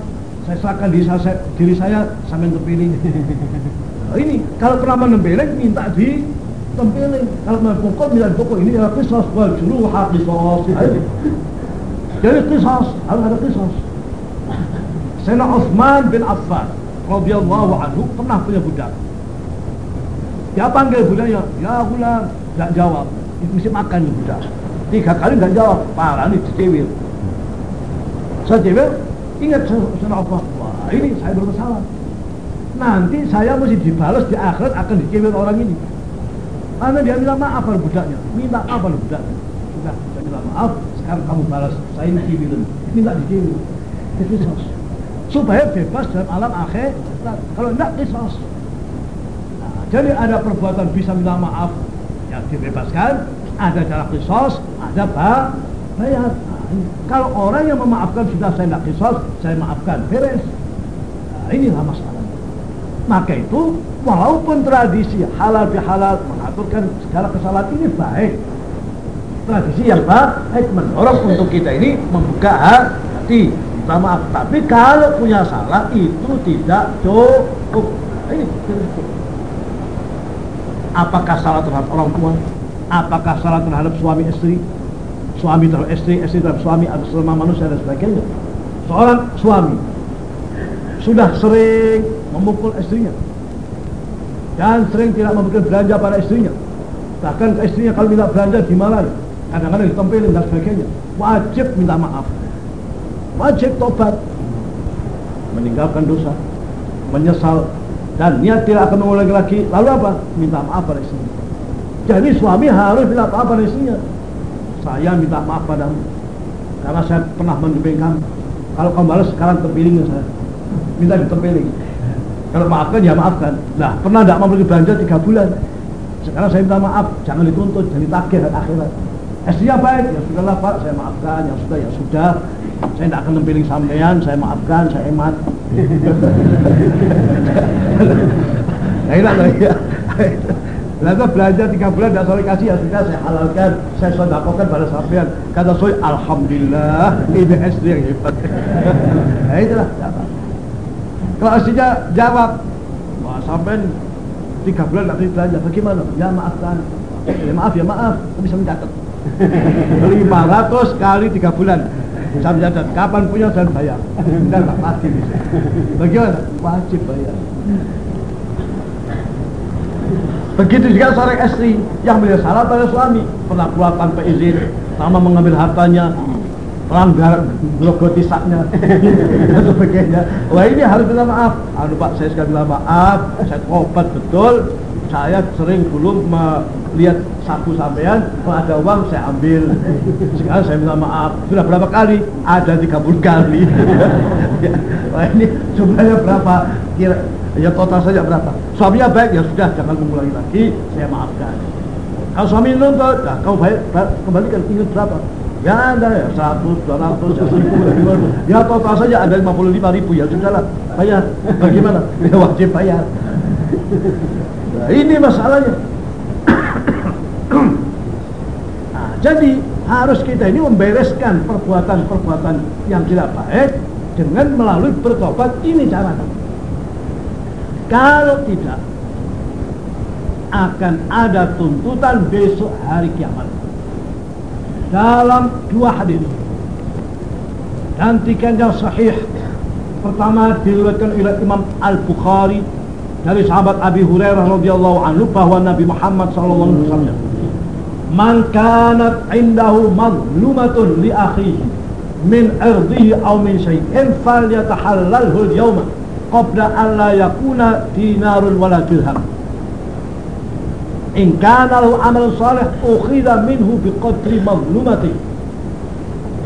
saya serahkan diri saya, diri saya sampai terpilih. Nah, ini kalau pernah menempeleng minta di tempeleng. Kalau pokok minta pokok ini adalah kisah wal juru hakisos. Jadi kisah harus ada kisah. Sayyidina Utsman bin Affan radhiyallahu anhu pernah punya budak. Dia panggil budaknya, ya gulam, nggak jawab. Mesti makan budak. Tiga kali nggak jawab, parah nih dicewil. Cewil, ingat Sayyidina Utsman, wah ini saya bersalah. Nanti saya mesti dibalas di akhirat akan dicewil orang ini. Karena dia bilang maaf pada budaknya, minta maaf pada budaknya. Sudah, saya bilang maaf, sekarang kamu balas, saya ini cewil. Minta dicewil. Itu sos supaya bebas dalam alam akhir kalau tidak kisos nah, jadi ada perbuatan bisa minta maaf yang dibebaskan ada cara kisos ada bayar nah, kalau orang yang memaafkan sudah saya tidak kisos saya maafkan beres nah, inilah masalah maka itu walaupun tradisi halal bihalal mengaturkan segala kesalahan ini baik tradisi yang baik mendorong untuk kita ini membuka hati minta maaf. Tapi kalau punya salah itu tidak cukup. Ini Apakah salah terhadap orang tua? Apakah salah terhadap suami istri? Suami terhadap istri, istri terhadap suami, atau selama manusia dan sebagainya. Seorang suami sudah sering memukul istrinya dan sering tidak memberikan belanja pada istrinya. Bahkan istrinya kalau minta belanja dimarahi, kadang-kadang ditempelin dan sebagainya. Wajib minta maaf. Wajib tobat. Meninggalkan dosa. Menyesal. Dan niat tidak akan mengulangi lagi. Lalu apa? Minta maaf pada istrinya. Jadi suami harus minta maaf pada istrinya saya minta maaf padamu. Karena saya pernah mendebeng kamu kalau kamu balas sekarang tempelingnya saya. Minta ditempeling kalau maafkan ya maafkan. Nah pernah tidak memberi belanja tiga bulan? Sekarang saya minta maaf. Jangan dituntut jangan ditagih akhirat Istrinya baik ya sudahlah pak. Saya maafkan. Yang sudah ya sudah. Saya tidak akan nempiling sampean, saya maafkan, saya emat. nah ya. Lalu belajar tiga bulan tidak soleh kasih ya sudah saya halalkan, saya sodakokan pada sampean. Kata soy, alhamdulillah ini SD yang hebat. nah itulah. Kalau aslinya jawab, wah sampean tiga bulan tidak belajar, bagaimana? Ya maafkan. Ya maaf ya maaf, bisa mencatat. 500 kali tiga bulan saya mencatat kapan punya dan bayar tak mati bagaimana wajib bayar begitu juga seorang istri yang melihat salah pada suami pernah tanpa izin sama mengambil hartanya pelanggar grogoti saknya dan sebagainya. Wah ini harus minta maaf. Anu pak saya sekali minta maaf. Saya tobat betul. Saya sering dulu melihat saku sampean kalau ada uang saya ambil. Sekarang saya minta maaf. Sudah berapa kali? Ada 30 kali. Ya, wah ini jumlahnya berapa? Kira ya total saja berapa? Suaminya baik ya sudah jangan mengulangi lagi. Saya maafkan. Kalau suami nuntut nah, kau baik kembalikan. Ingat berapa? Ya ada ya 100, 200, ya 1000, ya total saja ada 55 ribu ya sudahlah. Bayar. Bagaimana? Ya wajib bayar. Nah, ini masalahnya. nah, jadi harus kita ini membereskan perbuatan-perbuatan yang tidak baik dengan melalui bertobat ini caranya. Kalau tidak akan ada tuntutan besok hari kiamat dalam dua hadis dan tiga yang sahih pertama diriwayatkan oleh Imam Al Bukhari dari sahabat Abi Hurairah radhiyallahu anhu bahwa Nabi Muhammad sallallahu alaihi wasallam man kanat indahu mazlumatun li akhihi min irdihi aw min shay'in falyatahallalhu al-yawma qabla an la yakuna dinarun wala dirham in kana lahu amal salih ukhidha minhu biqadri mazlumati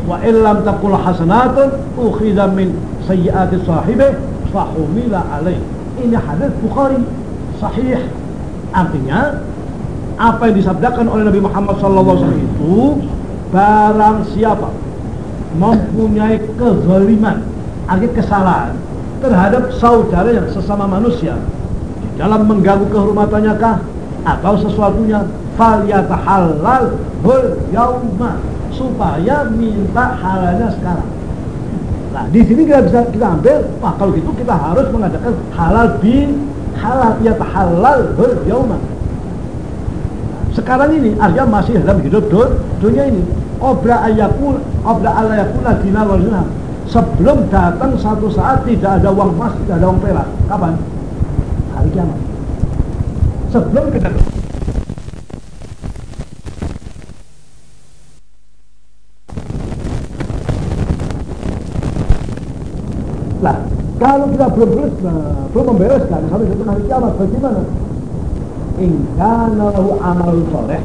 wa in lam takul hasanatun ukhidha min sayyiati sahibi fahumila alaihi ini hadis Bukhari sahih artinya apa yang disabdakan oleh Nabi Muhammad SAW itu barang siapa mempunyai kezaliman agak kesalahan terhadap saudara yang sesama manusia di dalam mengganggu kehormatannya kah? Atau sesuatunya? Fal yatahallal hul yauma supaya minta halalnya sekarang. Nah, di sini kita bisa kita ambil, wah kalau gitu kita harus mengadakan halal bin halal ya halal hul yauma sekarang ini artinya masih dalam hidup dunia ini. Obra ayakul obra alayakul dina wal sebelum datang satu saat tidak ada uang emas tidak ada uang perak. Kapan? Hari kiamat. Sebelum kita Nah, kalau kita belum beres, nah, belum membereskan sampai satu hari kiamat, bagaimana? Ingkana lahu amal soleh.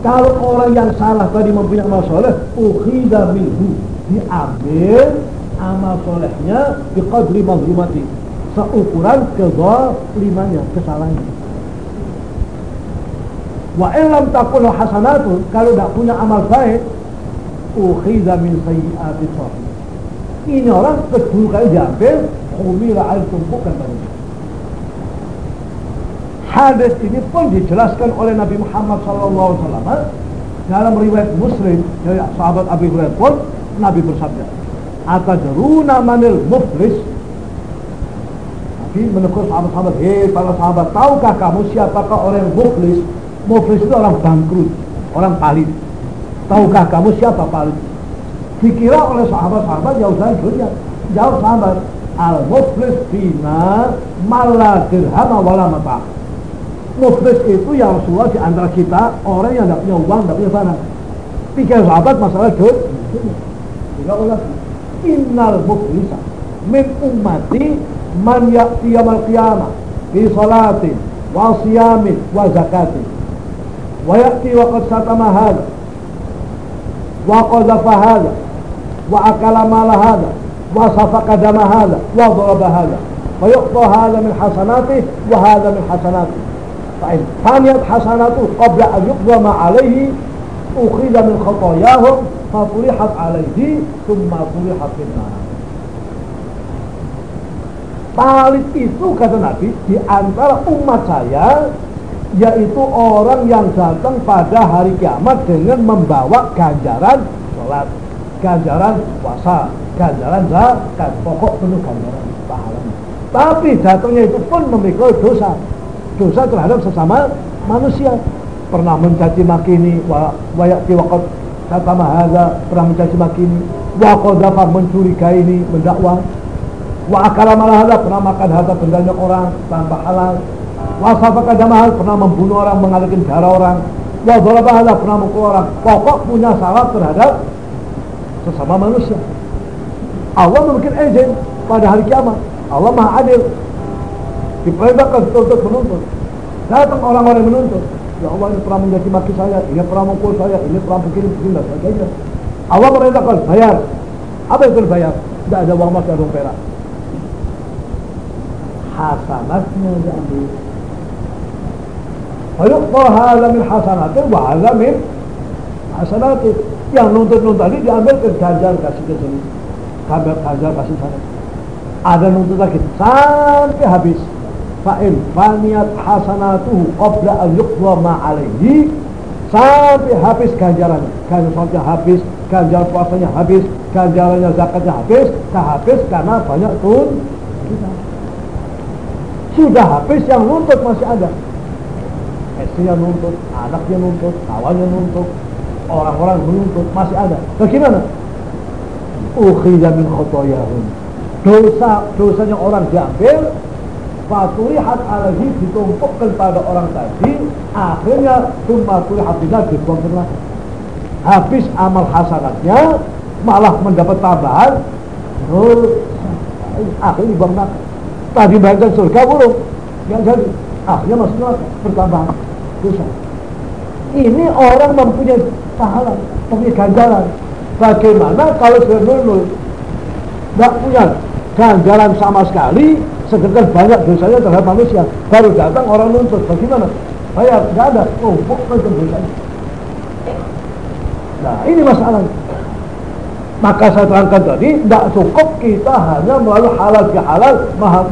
Kalau orang yang salah tadi mempunyai amal soleh, ukhida minhu diambil amal solehnya di qadri mazlumati seukuran kezalimannya, kesalahannya. Wa ilam takun hasanatun kalau tidak punya amal baik, ukhida min sayyiati sahih ini orang kedudukan diambil humila air tumpukan dia hadis ini pun dijelaskan oleh Nabi Muhammad SAW dalam riwayat Muslim dari sahabat Abi Hurairah pun Nabi bersabda atadruna manil muflis? Nabi menegur sahabat-sahabat hei para sahabat tahukah kamu siapakah orang muflis? Muflis itu orang bangkrut orang palit tahukah kamu siapa palit dikira oleh sahabat-sahabat jauh dari dunia. Jauh sahabat al muflis bina mala dirham wala mata Muflis itu ya Rasulullah di antara kita orang yang tidak punya uang, tidak punya barang. pikir sahabat masalah itu. Tidak ulah. Innal muflisa min ummati man ya'ti yamal qiyamah bi salatin wa siyamin wa zakatin wa ya'ti wa qad satama hadha wa qadhafa hadha wa akala mala hadha wa safaqa dama wa hadha yuqta min hasanatih wa hadha min hasanatih fa'in faniyat hasanatu qabla an yuqdama alaihi ukhidha min khatayahum faturihat alaihi thumma turihat minna Palit itu kata Nabi di antara umat saya yaitu orang yang datang pada hari kiamat dengan membawa ganjaran sholat, ganjaran puasa, ganjaran zakat, pokok penuh ganjaran pahala. Tapi datangnya itu pun memikul dosa dosa terhadap sesama manusia. Pernah mencaci makini, wa wayakti wakot kata mahaza, pernah mencaci makini, wa dapat mencurigai ini, mendakwa, wa akala malahada, pernah makan harta bendanya orang tanpa halal, wa safaka mahal, pernah membunuh orang, mengalirkan darah orang, wa dhalabahada, pernah mukul orang. Pokok punya salah terhadap sesama manusia. Allah memberikan izin pada hari kiamat. Allah maha adil. Diperintahkan untuk menuntut. Datang orang-orang menuntut. Ya Allah ini pernah menjadi maki saya, ini pernah mukul saya, ini pernah begini, begini, dan sebagainya. Allah merintahkan bayar. Apa itu bayar? Tidak ada uang emas, uang perak. Hasanatnya diambil. Fayuqta hadha min hasanatin wa hadha min hasanatin yang nuntut-nuntut tadi diambil ke ganjar kasih ke sini ganjar kasih sana ada nuntut lagi sampai habis fa'in faniat hasanatuhu qabla al yuqwa ma alaihi sampai habis ganjarannya ganjarannya habis ganjaran puasanya habis ganjarannya zakatnya habis tak habis karena banyak tun sudah habis yang nuntut masih ada istrinya nuntut anaknya nuntut kawannya nuntut orang-orang menuntut masih ada. Bagaimana? Ukhidha min khotoyahum. Dosa dosanya orang diambil, faturihat alaihi ditumpukkan pada orang tadi, akhirnya summa turihat bila dibuang ke neraka. Habis amal hasanatnya, malah mendapat tambahan, dosa. Akhirnya dibuang neraka. Tadi bayangkan surga burung, yang jadi. Akhirnya masuk neraka, bertambahan dosa. Ini orang mempunyai pahala, punya ganjaran. Bagaimana kalau sudah nul tidak punya ganjaran sama sekali, sedangkan banyak dosanya terhadap manusia. Baru datang orang nuntut, bagaimana? Bayar, tidak ada, oh, bukan dosanya. Nah, ini masalahnya. Maka saya terangkan tadi, tidak cukup kita hanya melalui halal ke halal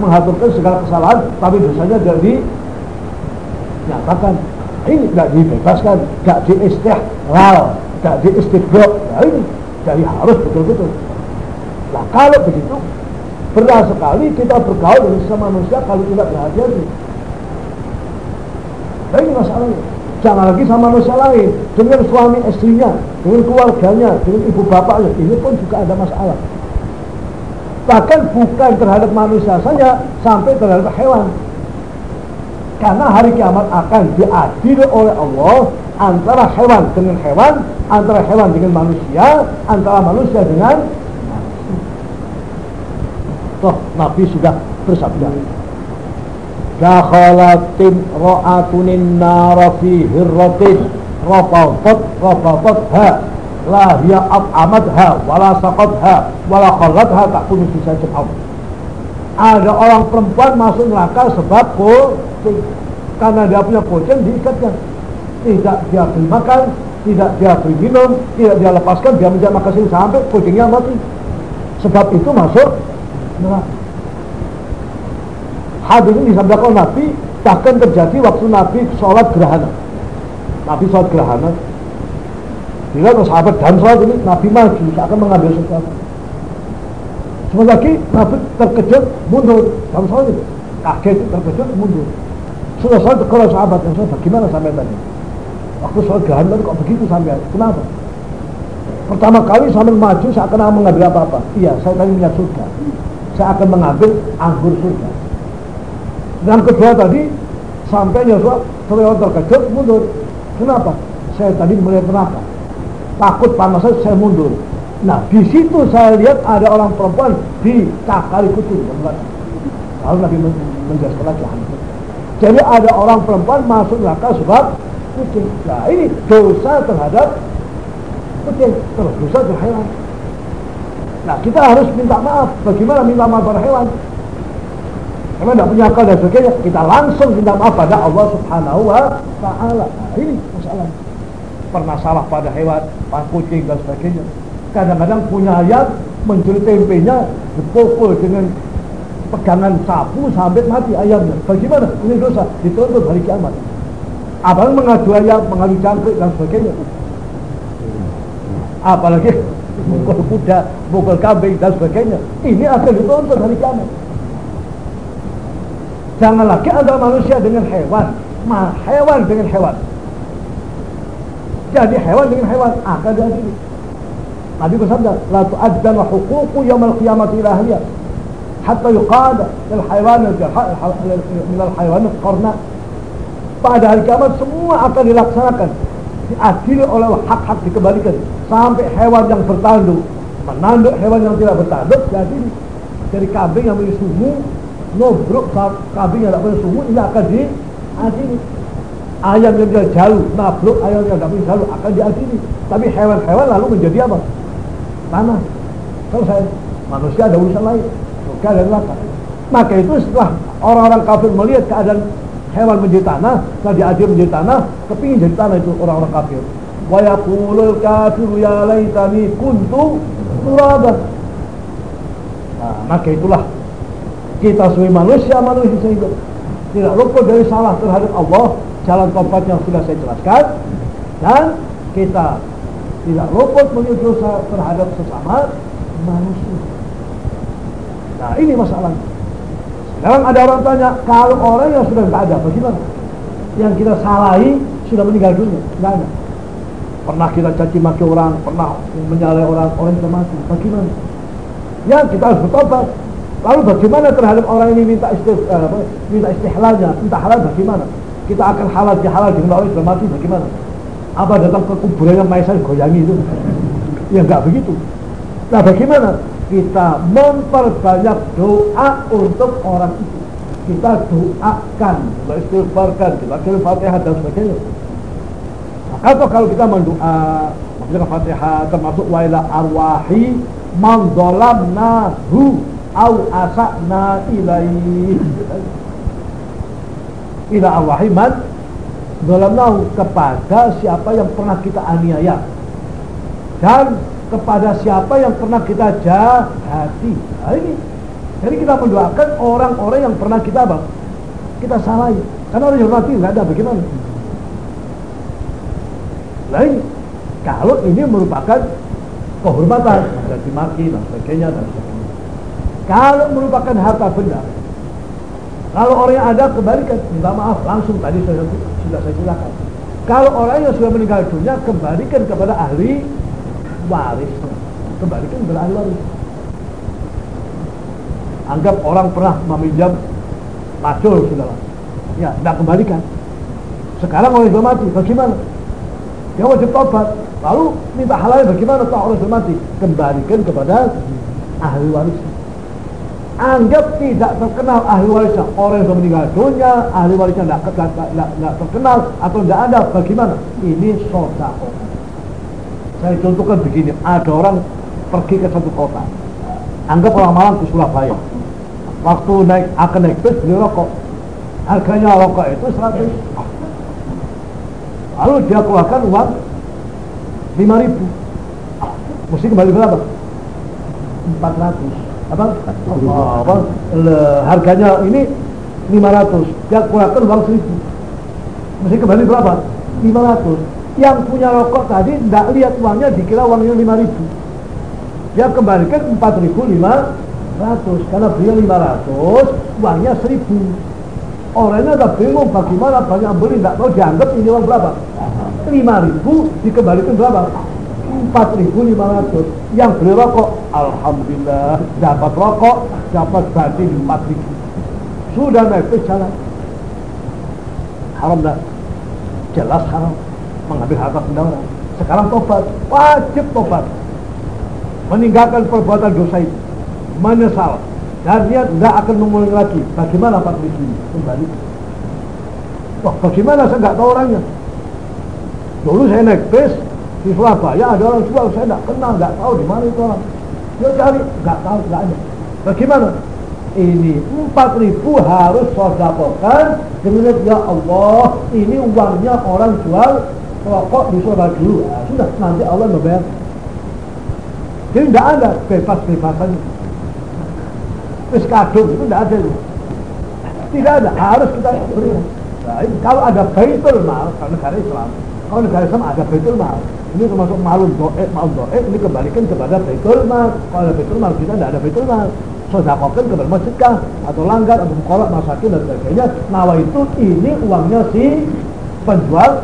menghaturkan segala kesalahan, tapi dosanya jadi nyatakan ini tidak dibebaskan, tidak diistihlal, tidak diistibrak. Nah ini jadi harus betul-betul. Nah kalau begitu, benar sekali kita bergaul dengan sesama manusia kalau tidak berhati-hati. Nah ini masalahnya. Jangan lagi sama manusia lain, dengan suami istrinya, dengan keluarganya, dengan ibu bapaknya. Ini pun juga ada masalah. Bahkan bukan terhadap manusia saja, sampai terhadap hewan. Karena hari kiamat akan diadili oleh Allah antara hewan dengan hewan, antara hewan dengan manusia, antara manusia dengan. Toh Nabi sudah bersabda. Dakhalatin ra'atunin nara fi hirratin. Rafadat rafadatha la hiya at'amatha wala saqatha wala khallatha takunu bisa cepat ada orang perempuan masuk neraka sebab kucing karena dia punya kucing diikatkan. Tidak dia beri makan tidak dia beri minum tidak dia lepaskan dia menjaga kasih sampai kucingnya mati. Sebab itu masuk neraka hadis ini disabdakan Nabi bahkan terjadi waktu Nabi sholat gerhana. Nabi sholat gerhana. Bila sahabat dan sholat ini Nabi maju akan mengambil sesuatu. Sebentar lagi Nabi terkejut mundur. Dalam sholat itu kaget terkejut mundur. Sudah sholat kalau sahabat yang sholat bagaimana sampai tadi? Waktu sholat gerhana kok begitu sampai? Kenapa? Pertama kali sambil maju saya akan mengambil apa-apa. Iya saya tadi melihat surga saya akan mengambil anggur surga yang kedua tadi sampai Yosua terlewat terkejut mundur kenapa saya tadi melihat neraka takut panas saya mundur Nah, di situ saya lihat ada orang perempuan di cakari kucing. Lalu Nabi menjelaskan lagi. Jadi ada orang perempuan masuk neraka sebab kucing. Nah, ini dosa terhadap kucing, dosa terhadap. Nah, kita harus minta maaf. Bagaimana minta maaf pada hewan? Karena tidak punya akal dan sebagainya, kita langsung minta maaf pada Allah Subhanahu wa Ta'ala. Nah, ini masalah. Pernah salah pada hewan, pada kucing dan sebagainya kadang-kadang punya ayam mencuri tempenya dipukul dengan pegangan sapu sampai mati ayamnya bagaimana? ini dosa dituntut hari kiamat apalagi mengadu ayam, mengadu jangkrik dan sebagainya apalagi mukul kuda, mukul kambing dan sebagainya. Ini akan dituntut hari kiamat. Jangan lagi ada manusia dengan hewan. Ma hewan dengan hewan. Jadi hewan dengan hewan akan diadili Nabi bersabda, "La tu'addan huququ yaumil qiyamati ila hatta yuqada lil hayawan min al hayawan qarna." Pada hari kiamat semua akan dilaksanakan, diadili oleh hak-hak dikembalikan sampai hewan yang bertanduk, menanduk hewan yang tidak bertanduk diadili. Dari kambing yang memiliki sumu, nobruk kambing yang tidak punya sumu ini akan diadili ayam yang tidak jauh, nabruk ayam yang tidak punya jalur akan diadili. Tapi hewan-hewan lalu menjadi apa? tanah selesai manusia ada urusan lain surga dan neraka maka itu setelah orang-orang kafir melihat keadaan hewan menjadi tanah setelah diadil menjadi tanah kepingin jadi tanah itu orang-orang kafir wa yaqulul kafiru ya laitani kuntu turaba nah, maka itulah kita sebagai manusia manusia itu tidak luput dari salah terhadap Allah jalan tempat yang sudah saya jelaskan dan kita tidak luput dosa terhadap sesama manusia. Nah ini masalahnya. Sekarang ada orang tanya, kalau orang yang sudah tidak ada, bagaimana? Yang kita salahi sudah meninggal dunia, tidak ada. Pernah kita caci maki orang, pernah menyalahi orang, orang yang mati, bagaimana? Ya kita harus bertobat. Lalu bagaimana terhadap orang ini minta istih, uh, minta istihlalnya, minta halal bagaimana? Kita akan halal dihalal dengan orang yang sudah mati bagaimana? apa datang ke kuburannya Maisal goyangi itu ya enggak begitu nah bagaimana kita memperbanyak doa untuk orang itu. Kita doakan. Kita istighfarkan kita kirim fatihah dan sebagainya. Atau kalau kita mendoa? Maksudnya fatihah termasuk waila arwahi man nahu au asakna ilaih ila arwahi man Zalamnahu kepada siapa yang pernah kita aniaya. Dan kepada siapa yang pernah kita jahati. Nah ini. Jadi kita mendoakan orang-orang yang pernah kita apa? Kita salahi. Karena orang yang mati nggak ada bagaimana? Nah ini. Kalau ini merupakan kehormatan, jadi maki dan sebagainya dan sebagainya. Kalau merupakan harta benda, Kalau orang yang ada kembalikan, minta maaf langsung tadi saya, sudah saya silakan. Kalau orang yang sudah meninggal dunia kembalikan kepada ahli waris. Kembalikan kepada ahli waris. Anggap orang pernah meminjam macul sudah Ya, tidak kembalikan. Sekarang orang sudah mati, bagaimana? Dia wajib tobat. Lalu minta halal bagaimana kalau orang sudah mati? Kembalikan kepada ahli waris anggap tidak terkenal ahli warisnya orang yang meninggal dunia ahli warisnya tidak, tidak, tidak, tidak terkenal atau tidak ada bagaimana ini sodako saya contohkan begini ada orang pergi ke satu kota. Anggap orang Malang ke Surabaya. Waktu naik akan naik bus beli rokok. Harganya rokok itu 100 lalu dia keluarkan uang 5 ribu. Mesti kembali berapa? 400 apa? Oh, apa? Le, harganya ini 500 dia kurangkan uang 1000 mesti kembali berapa? 500 yang punya rokok tadi tidak lihat uangnya dikira uangnya 5000 dia kembalikan 4500 karena beliau 500 uangnya 1000 orangnya udah bingung bagaimana banyak beli tidak tahu dianggap ini uang berapa. 5000 dikembalikan berapa? 4.500 yang beli rokok Alhamdulillah dapat rokok dapat batin 4.000 sudah naik jalan. Haram dah jelas haram mengambil harta benda. Orang sekarang tobat wajib tobat. Meninggalkan perbuatan dosa itu. Menyesal. Dan dia tidak akan mengulangi lagi. Bagaimana Pak ini kembali. Wah bagaimana? Saya nggak tahu orangnya. Dulu saya naik bis di Surabaya ada orang jual. Saya tidak kenal nggak tahu di mana itu orang. Dia cari nggak tahu nggak ada. Bagaimana? Ini empat ribu harus sodakokan dengan ya Allah ini uangnya orang jual rokok di Surabaya dulu. Nah, sudah nanti Allah membayar. Jadi tidak ada bebas-bebasan. Terus kadung itu tidak ada tidak ada harus kita beri. Nah, kalau ada baitul mal kalau negara Islam kalau negara Islam ada baitul mal. Ini termasuk malun do'ek, malun do'ek ini kembalikan kepada Baitul Mal. Kalau ada Baitul Mal kita tidak ada Baitul Mal. Sodakokan kepada masjid kah atau langgar atau mukolak masakin dan sebagainya. Nawa itu ini uangnya si penjual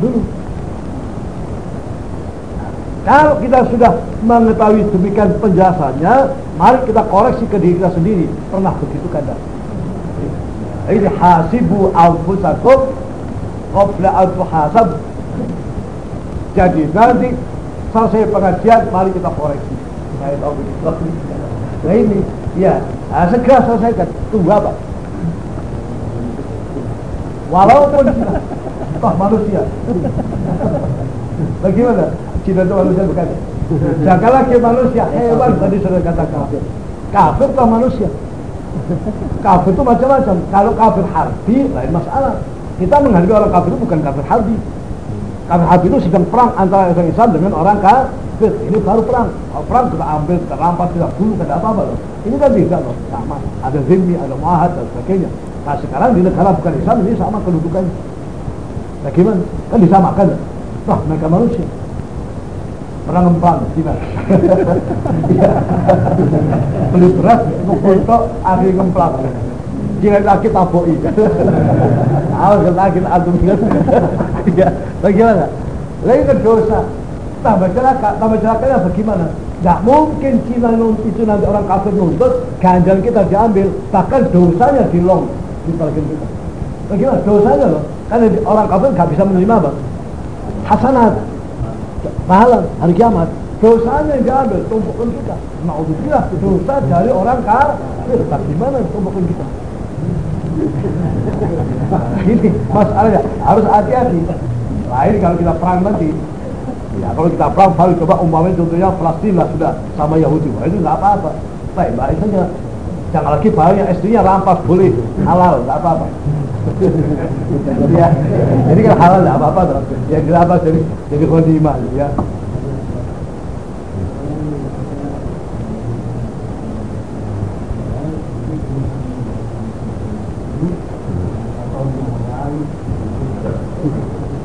dulu kalau kita sudah mengetahui demikian penjelasannya mari kita koreksi ke diri kita sendiri pernah begitu kan ini hasibu al-fusakum qabla al-tuhasab jadi nanti selesai pengajian, mari kita koreksi. Saya tahu begitu. Nah ini, ya, segera selesaikan. Tunggu apa? Walaupun toh manusia. Bagaimana? Cinta itu manusia bukan? Jaga lagi manusia, hewan tadi sudah katakan. Kafir toh manusia. Kafir itu macam-macam. Kalau kafir harbi, lain masalah. Kita menghargai orang kafir itu bukan kafir harbi. Karena habis itu sedang perang antara orang Islam dengan orang kafir. Ini baru perang. Kalau perang kita ambil, kita rampas, kita bunuh, tidak apa-apa. Ini kan tidak loh. Sama. Ada zimmi, ada muahad, dan sebagainya. Nah sekarang di negara bukan Islam ini sama kedudukannya. Nah gimana? Kan disamakan. Wah mereka manusia. Perang empang, gimana? Beli beras, untuk akhir ngemplang. Jangan lagi taboi. Awas lagi antum Ya, bagaimana? Lain dosa. Tambah celaka, tambah celakanya bagaimana? Tidak mungkin Cina itu nanti orang kafir nuntut, ganjaran kita diambil, bahkan dosanya dilong di bagian kita. Bagaimana? Dosanya loh. Karena orang kafir nggak bisa menerima apa? Hasanat, pahala hari kiamat. Dosanya yang diambil, tumpukan kita. Naudzubillah, dosa dari orang kafir. Bagaimana tumpukan kita? Ini masalahnya harus hati-hati. Lain kalau kita perang nanti, ya kalau kita perang baru coba umpamanya contohnya Palestina sudah sama Yahudi, wah itu nggak apa-apa. Baik, baik saja. Jangan lagi baru yang istrinya rampas boleh halal, nggak apa-apa. ya, jadi kan halal nggak apa-apa tuh. Ya kenapa jadi jadi khodimah ya.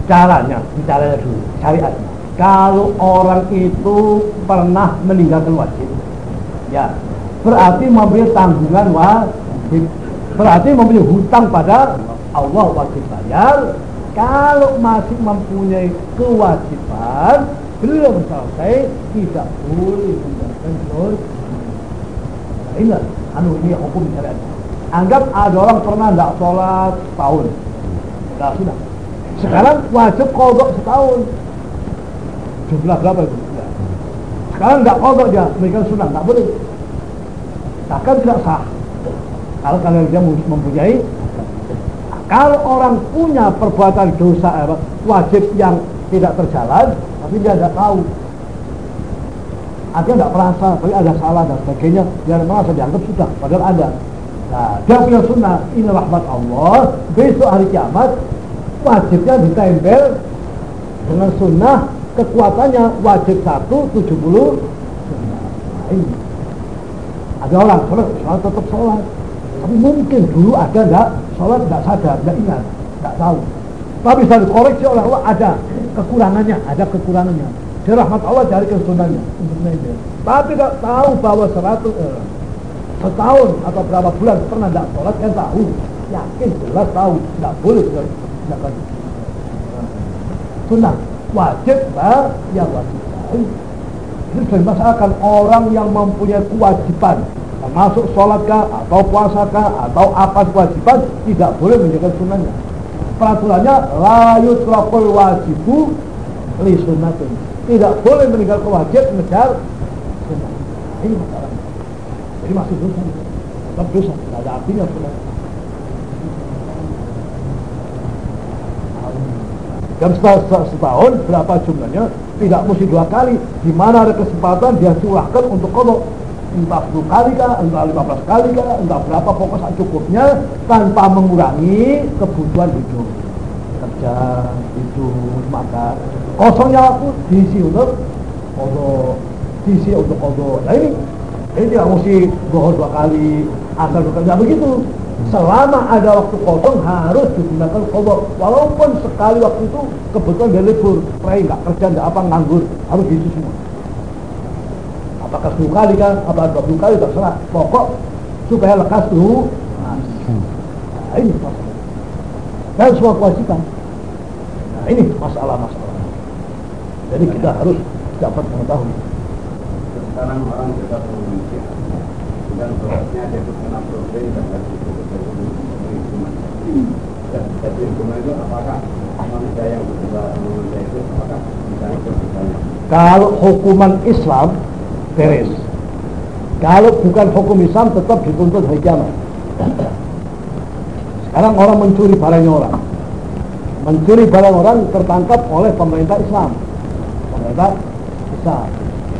caranya caranya dulu syariat kalau orang itu pernah meninggalkan wajib ya berarti memberi tanggungan wajib. Berarti mempunyai hutang pada Allah wajib bayar. Kalau masih mempunyai kewajiban belum selesai tidak boleh menjalankan dosa. Nah, anu ini hukum syariat anggap ada orang pernah tidak sholat setahun. Nah sudah. Sekarang wajib kodok setahun. Jumlah berapa itu? Sekarang nggak kodok dia mereka sunnah nggak boleh takkan tidak sah kalau kalian dia mempunyai kalau orang punya perbuatan dosa wajib yang tidak terjalan, tapi dia tidak tahu. Artinya tidak merasa, tapi ada salah dan sebagainya, dia merasa dianggap sudah, padahal ada. Nah, dia punya sunnah, ini rahmat Allah, besok hari kiamat, wajibnya ditempel dengan sunnah, kekuatannya wajib satu, tujuh puluh, nah, ini. Ada orang sholat, sholat tetap sholat, tapi mungkin dulu ada enggak sholat enggak sadar, enggak ingat, enggak tahu. Tapi saya koreksi oleh Allah ada kekurangannya, ada kekurangannya. Di rahmat Allah cari kesunannya untuk nembel. Tapi tidak tahu bahwa seratus eh, setahun atau berapa bulan pernah tidak sholat kan tahu, yakin jelas tahu, tidak boleh tidak sunnah wajib bah, ya wajib. Ini sudah dimasalahkan orang yang mempunyai kewajiban. Termasuk sholat kah, atau puasa kah, atau apa kewajiban tidak boleh menjaga sunnahnya. Peraturannya la yutrakul wajibu li sunnatin. Tidak boleh meninggalkan wajib mengejar sunnah. Ini masalahnya. Jadi masih dosa. Tetap dosa. Tidak ada artinya sunnah dan setahun berapa jumlahnya? Tidak mesti dua kali. Di mana ada kesempatan dia curahkan untuk kodok? Entah 10 kali kah, entah 15 kali kah, entah berapa pokoknya cukupnya tanpa mengurangi kebutuhan hidup. Kerja, hidup, makan. Kosongnya waktu diisi untuk kodok. Diisi untuk kodok. Nah ini ini tidak mesti dua kali asal bekerja begitu selama ada waktu kosong harus digunakan kodok walaupun sekali waktu itu kebetulan dia libur pray nggak kerja nggak apa nganggur harus diisi semua apakah 10 kali kan, apa 20 kali terserah. Pokok supaya lekas dulu. Nah, nah ini masalah. Dan semua kewajiban. Nah ini masalah-masalah. Jadi kita harus dapat mengetahui. Sekarang orang juga Indonesia dan prosesnya ada kena protein dan jadi hukuman itu apakah manusia yang berdoa manusia itu apakah misalnya kalau hukuman Islam beres. Kalau bukan hukum Islam tetap dituntut hari kiamat. Sekarang orang mencuri barangnya orang. Mencuri barang orang tertangkap oleh pemerintah Islam. Pemerintah Islam.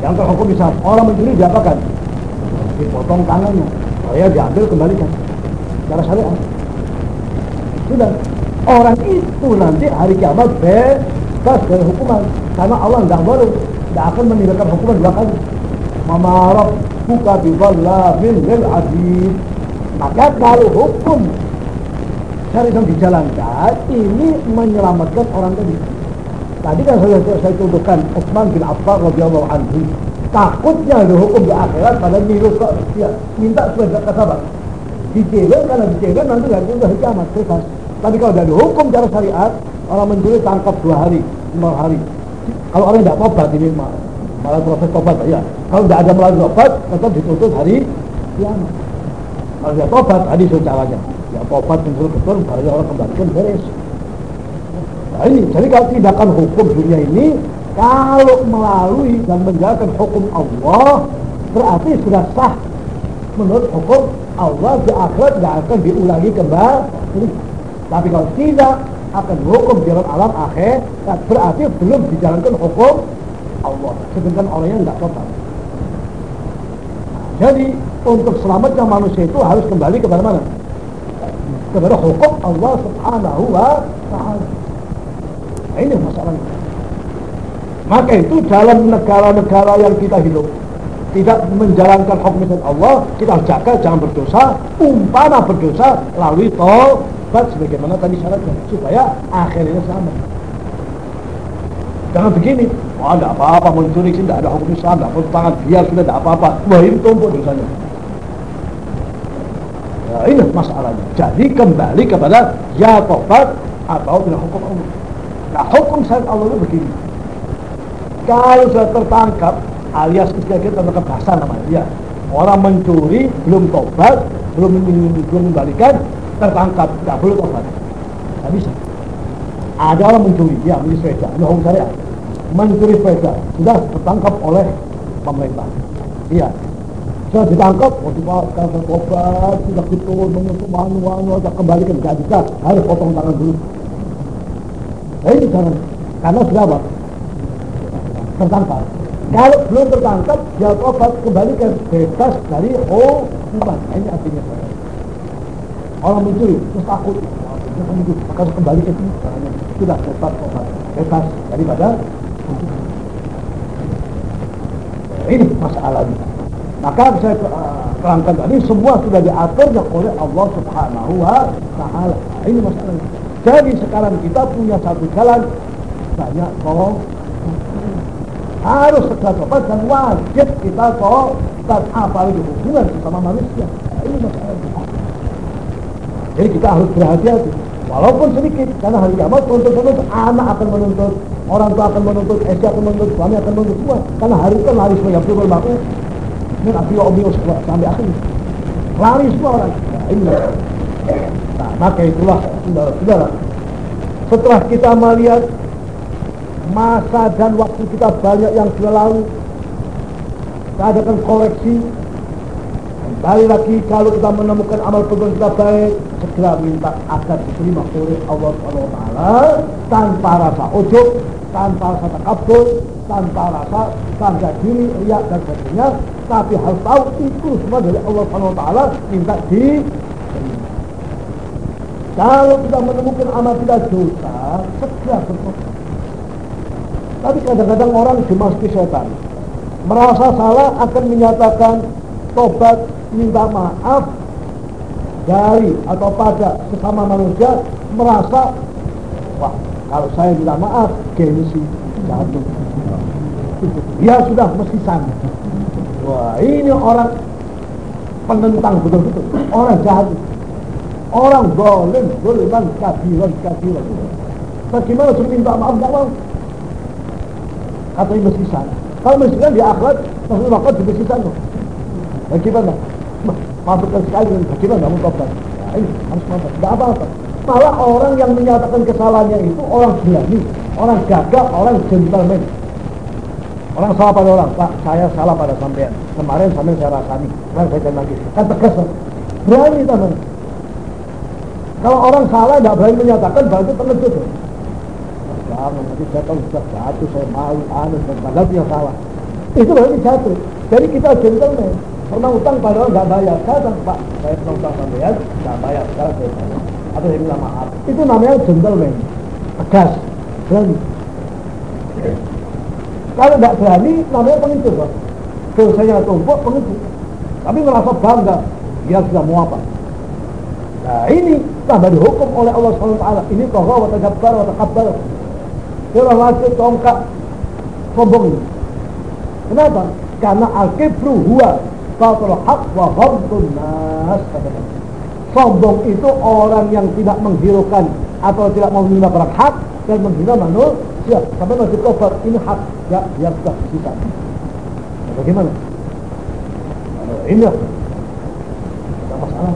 Yang terhukum Islam. Orang mencuri diapakan? Dipotong tangannya. Saya diambil kembalikan. Cara syariat. Sudah. Orang itu nanti hari kiamat bebas dari hukuman. Karena Allah tidak boleh. Tidak akan meninggalkan hukuman dua kali mama buka bizallamin lil adid maka kalau hukum syariat dijalankan ini menyelamatkan orang tadi tadi kan saya, saya contohkan Utsman bin Affan radhiyallahu anhu takutnya ada hukum di akhirat pada niru ya, minta supaya tidak sabar dicewek karena dicewek nanti nggak ada kiamat selesai tapi kalau ada hukum cara syariat orang mencuri tangkap dua hari lima hari. Kalau orang tidak tobat ini malah proses tobat ya. Kalau tidak ada melalui tobat tetap dituntut hari kiamat. Kalau dia tobat tadi caranya. Ya tobat betul betul baru orang kembalikan beres. Nah ini jadi kalau tindakan hukum dunia ini kalau melalui dan menjalankan hukum Allah berarti sudah sah. Menurut hukum Allah di akhirat tidak akan diulangi kembali. Tapi kalau tidak akan hukum jalan alam akhir berarti belum dijalankan hukum Allah. Sedangkan orangnya tidak total. Jadi untuk selamatnya manusia itu harus kembali kepada mana? Kepada hukum Allah subhanahu wa ta'ala. Nah, ini masalahnya maka itu dalam negara-negara yang kita hidup tidak menjalankan hukum Allah kita jaga jangan berdosa umpama berdosa lalui tobat sebagaimana tadi syaratnya supaya akhirnya selamat Jangan begini. Oh, ada apa-apa mencuri sih, tidak ada hukum Islam, tidak potong tangan, biar sudah tidak apa-apa. Wah, ini tumpuk dosanya. Nah, ini masalahnya. Jadi kembali kepada ya tobat atau tidak hukum Allah. Nah hukum syariat Allah itu begini. Kalau sudah tertangkap alias istilah kita tertangkap bahasa namanya. Ya, orang mencuri belum tobat, belum belum mengembalikan, tertangkap tidak boleh tobat. Tidak bisa. Ada orang mencuri, ya beli sepeda, ini syariat. Mencuri sepeda sudah tertangkap oleh pemerintah. Iya, saya ditangkap, mau dimaafkan, tobat, tidak gitu, menyentuh manu, manu, aja kembalikan, tidak bisa, harus potong tangan dulu. Nah ini jangan, karena sudah apa? Tertangkap. Kalau belum tertangkap, dia tobat kembalikan bebas dari oh. Nah, ini artinya. Orang mencuri, terus takut, maka kembalikan ini, sudah tobat, tobat, bebas daripada ini masalahnya. Maka saya uh, terangkan tadi semua sudah diatur oleh Allah Subhanahu wa taala. Ini masalahnya. Jadi sekarang kita punya satu jalan banyak tolong harus segera tobat dan wajib kita tobat apalagi hubungan sama manusia. Ini masalahnya. Jadi kita harus berhati-hati. Walaupun sedikit, karena hari kiamat menuntut-menuntut, anak akan menuntut, orang tua akan menuntut, istri akan menuntut, suami akan menuntut semua. Karena hari itu lari semua yang betul berlaku min abi wa ummi sampai akhir lari semua orang nah, ini nah maka itulah saudara-saudara setelah kita melihat masa dan waktu kita banyak yang sudah lalu. Kita adakan koreksi. Kembali lagi kalau kita menemukan amal perbuatan kita baik segera minta agar diterima oleh Allah SWT tanpa rasa ujub tanpa rasa takabur tanpa rasa tanda diri, riak dan sebagainya. Tapi harus tahu itu semua dari Allah SWT minta di kalau kita menemukan amal kita dosa segera bertobat tapi kadang-kadang orang dimasuki setan. Merasa salah akan menyatakan tobat minta maaf dari atau pada sesama manusia merasa wah kalau saya minta maaf gengsi jatuh. Dia sudah mesti sana wah ini orang penentang betul-betul. Orang jahat. Orang boleh boliman kabiran kabiran bagaimana suruh minta maaf? Tidak mau katanya mesti sana kalau sana di akhirat maksudnya makan di mesti sana bagaimana masukkan sekali bagaimana kamu tobat? Nah, ini harus tobat. Tidak apa-apa. Malah orang yang menyatakan kesalahannya itu orang berani orang gagah orang gentleman. Orang salah pada orang, Pak, saya salah pada sampean. Kemarin sampean saya rasani, kemarin saya lagi. Kan tegas, berani teman. Kalau orang salah tidak berani menyatakan, berarti pengecut. Jangan, nanti saya tahu sudah jatuh, saya malu, aneh, dan padahal dia salah. Itu berarti jatuh. Jadi kita gentleman. Pernah utang pada orang nggak bayar. Saya Pak, saya pernah utang sampean, nggak bayar. Sekarang saya bayar. Atau saya minta maaf. Itu namanya gentleman. Tegas, berani. Kalau tidak berani, namanya pengikut. Pak. Dosanya tumpuk, pengikut. Tapi merasa bangga, dia sudah mau apa. Nah ini telah dihukum oleh Allah SWT. Ini kohra wa tajabbar wa takabbar. Dia wajib tongkat sombong. Kenapa? Karena al-kibru huwa batul haq wa ghamtun nas. Sombong itu orang yang tidak menghiraukan atau tidak mau menerima barang hak dan menghina manusia. Sampai masih tobat, ini hak ya yang sudah kita. Nah, bagaimana? Nah, ini masalah.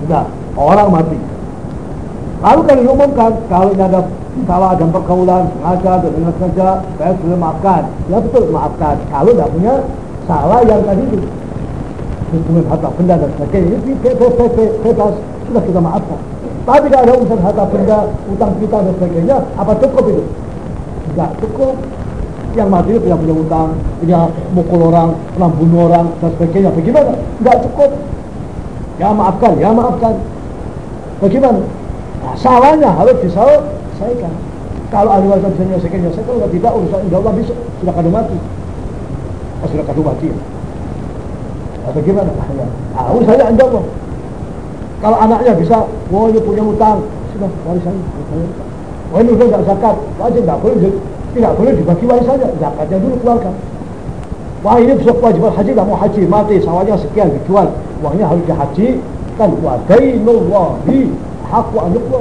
Sudah, orang mati. Lalu kalau diumumkan, kalau ada salah ada pergaulan, sengaja atau dengan sengaja, saya sudah maafkan. Ya betul, maafkan. Kalau tidak punya salah yang tadi itu. Hubungan harta benda dan sebagainya, ini bebas, sudah kita maafkan. Tapi kalau ada urusan harta benda, utang kita dan sebagainya, apa cukup itu? Tidak cukup. Yang mati itu punya punya utang, punya mukul orang, pernah bunuh orang dan sebagainya. Bagaimana? Tidak cukup. Ya maafkan, ya maafkan. Bagaimana? Nah, salahnya harus diselesaikan. Kalau ahli waris bisa menyelesaikan, ya kalau tidak urusan insya Allah besok sudah kado mati. Oh, sudah mati. Nah, bagaimana? Ya. Nah, urusannya insya Allah. Kalau anaknya bisa, wah oh, ini punya utang, sudah warisannya. Wah oh, ini udah tidak zakat, wajib tidak boleh tidak boleh dibagi warisannya, zakatnya dulu keluarkan. wah ini besok kewajiban haji lah mau haji mati sawahnya sekian dijual uangnya harus dihaji kan wa dainullahi haqqu an yuqda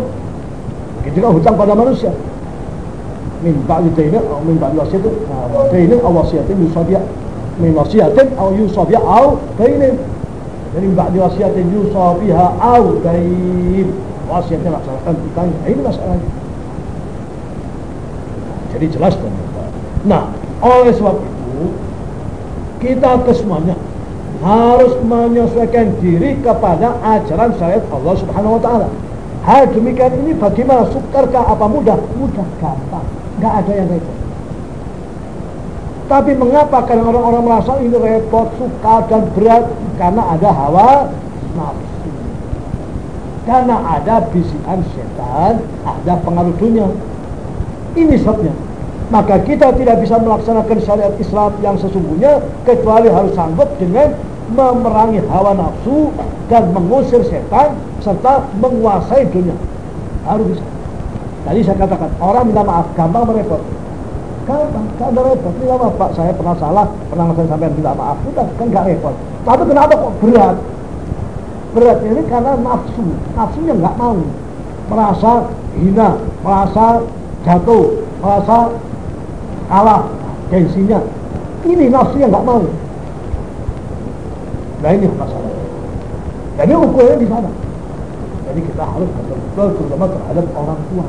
itu kan hutang pada manusia. Min ba'di dainin atau min ba'di wasiyatin dainin atau wasiyatin yusabiya min wasiyatin atau yusabiya atau dainin dari ba'di wasiyatin yusabiha atau dain wasiatnya laksanakan kita ini masalahnya. Jadi jelas dong nah oleh sebab itu kita kesemuanya harus menyesuaikan diri kepada ajaran syariat Allah Subhanahu wa taala. Hal demikian ini bagaimana sukarkah apa mudah? Mudah gampang. Enggak ada yang repot. Tapi mengapa kadang orang-orang merasa ini repot, suka dan berat? Karena ada hawa nafsu. Karena ada bisikan setan, ada pengaruh dunia. Ini sebabnya maka kita tidak bisa melaksanakan syariat Islam yang sesungguhnya kecuali harus sanggup dengan memerangi hawa nafsu dan mengusir setan serta menguasai dunia. Harus bisa. Tadi saya katakan orang minta maaf gampang merepot gampang gak ada repot. Minta maaf pak saya pernah salah pernah saya sampai minta maaf. Udah kan gak repot. Tapi kenapa kok berat? Berat ini karena nafsu. Nafsunya nggak mau. Merasa hina merasa jatuh merasa kalah gengsinya. Ini nafsu yang nggak mau nah ini masalah jadi ukurnya di sana. Jadi kita harus betul-betul terutama terhadap orang tua.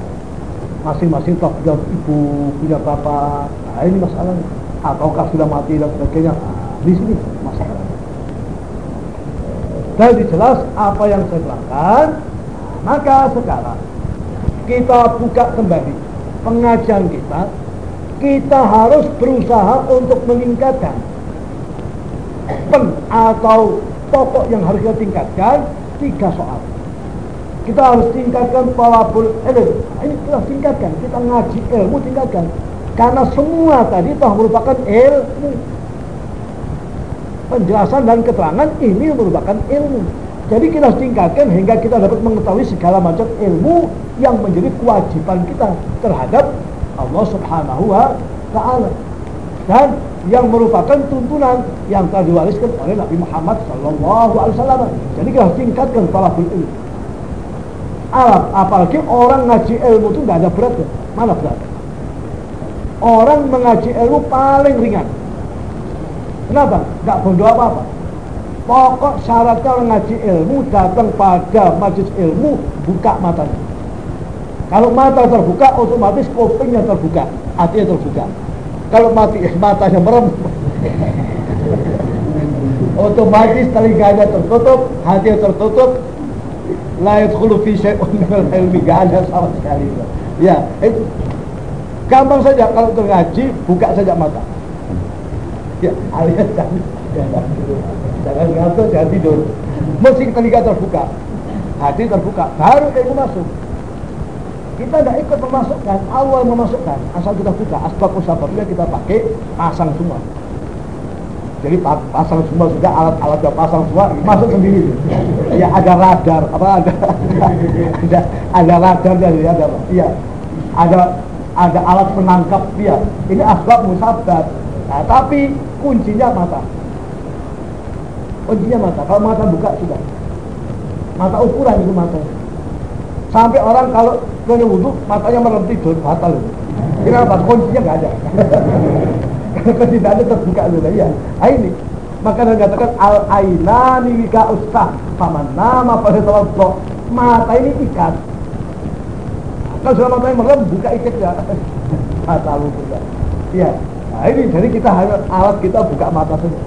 Masing-masing toh punya ibu punya bapak nah ini masalahnya. Ataukah sudah mati dan sebagainya? Nah, di sini masalahnya. Jadi jelas apa yang saya terangkan maka sekarang kita buka kembali pengajian kita. Kita harus berusaha untuk meningkatkan pen atau pokok yang harus kita tingkatkan tiga soal. Kita harus tingkatkan talabul ilm ini kita tingkatkan kita ngaji ilmu tingkatkan. Karena semua tadi telah merupakan ilmu. Penjelasan dan keterangan ini merupakan ilmu. Jadi kita harus tingkatkan hingga kita dapat mengetahui segala macam ilmu yang menjadi kewajiban kita terhadap Allah subhanahu wa ta'ala. Dan yang merupakan tuntunan yang telah diwariskan oleh Nabi Muhammad sallallahu alaihi wasallam. Jadi kita harus tingkatkan talabul ilmu. Alat, apalagi orang ngaji ilmu itu tidak ada beratnya. Mana berat? Orang mengaji ilmu paling ringan. Kenapa? Tidak bodoh apa-apa. Pokok syaratnya orang ngaji ilmu datang pada majlis ilmu buka matanya. Kalau mata terbuka, otomatis kupingnya terbuka, hatinya terbuka. Kalau mati matanya merem, otomatis telinganya tertutup, hatinya tertutup, layat khulu fi syai'un minal ilmi, gak sama sekali. Ya, itu gampang saja kalau tergaji, buka saja mata. Ya, alias jangan, jangan ngantuk, jangan tidur. Mesti telinga terbuka, hati terbuka, baru ilmu masuk. Kita tidak ikut memasukkan, awal memasukkan, asal kita buka, asbab usababnya kita pakai pasang semua. Jadi pasang semua juga alat-alat yang pasang semua masuk sendiri. Ya ada radar, apa ada ada, ada radar dari ada? Iya. Ada ada alat penangkap dia. Ini asbab musabab. Nah, tapi kuncinya mata. Kuncinya mata. Kalau mata buka sudah. Mata ukuran itu mata. Sampai orang kalau punya wudhu matanya merem tidur batal. Itu. Kenapa? Kuncinya nggak ada. Kalau tidak ada terbuka dulu. Ya. Nah, ini. Maka dia katakan al ainani wika ustah paman nama pada tawaddo mata ini ikat. Kalau sudah matanya merem buka ikatnya batal juga. Ya nah ini jadi kita harus alat kita buka mata saja.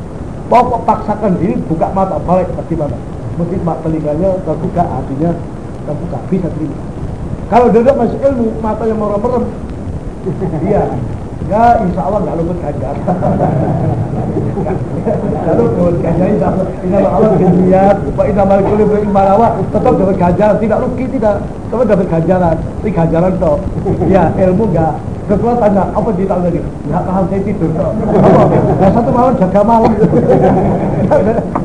Pokok paksakan diri buka mata balik bagaimana? Mesti telinganya terbuka hatinya terbuka bisa terima. Kalau duduk masih ilmu mata yang merem-merem. Iya. Ya insya Allah nggak luput kajar nggak luput kajar insya Allah. Insya Allah kegiat Pak Ina Malikuli Berimbarawa tetap dapat kajar tidak rugi tidak. Tetap dapat kajaran ini kajaran toh. Ya ilmu nggak. Ketua tanya apa di tahun lagi nggak paham saya tidur toh. Ya satu malam jaga malam.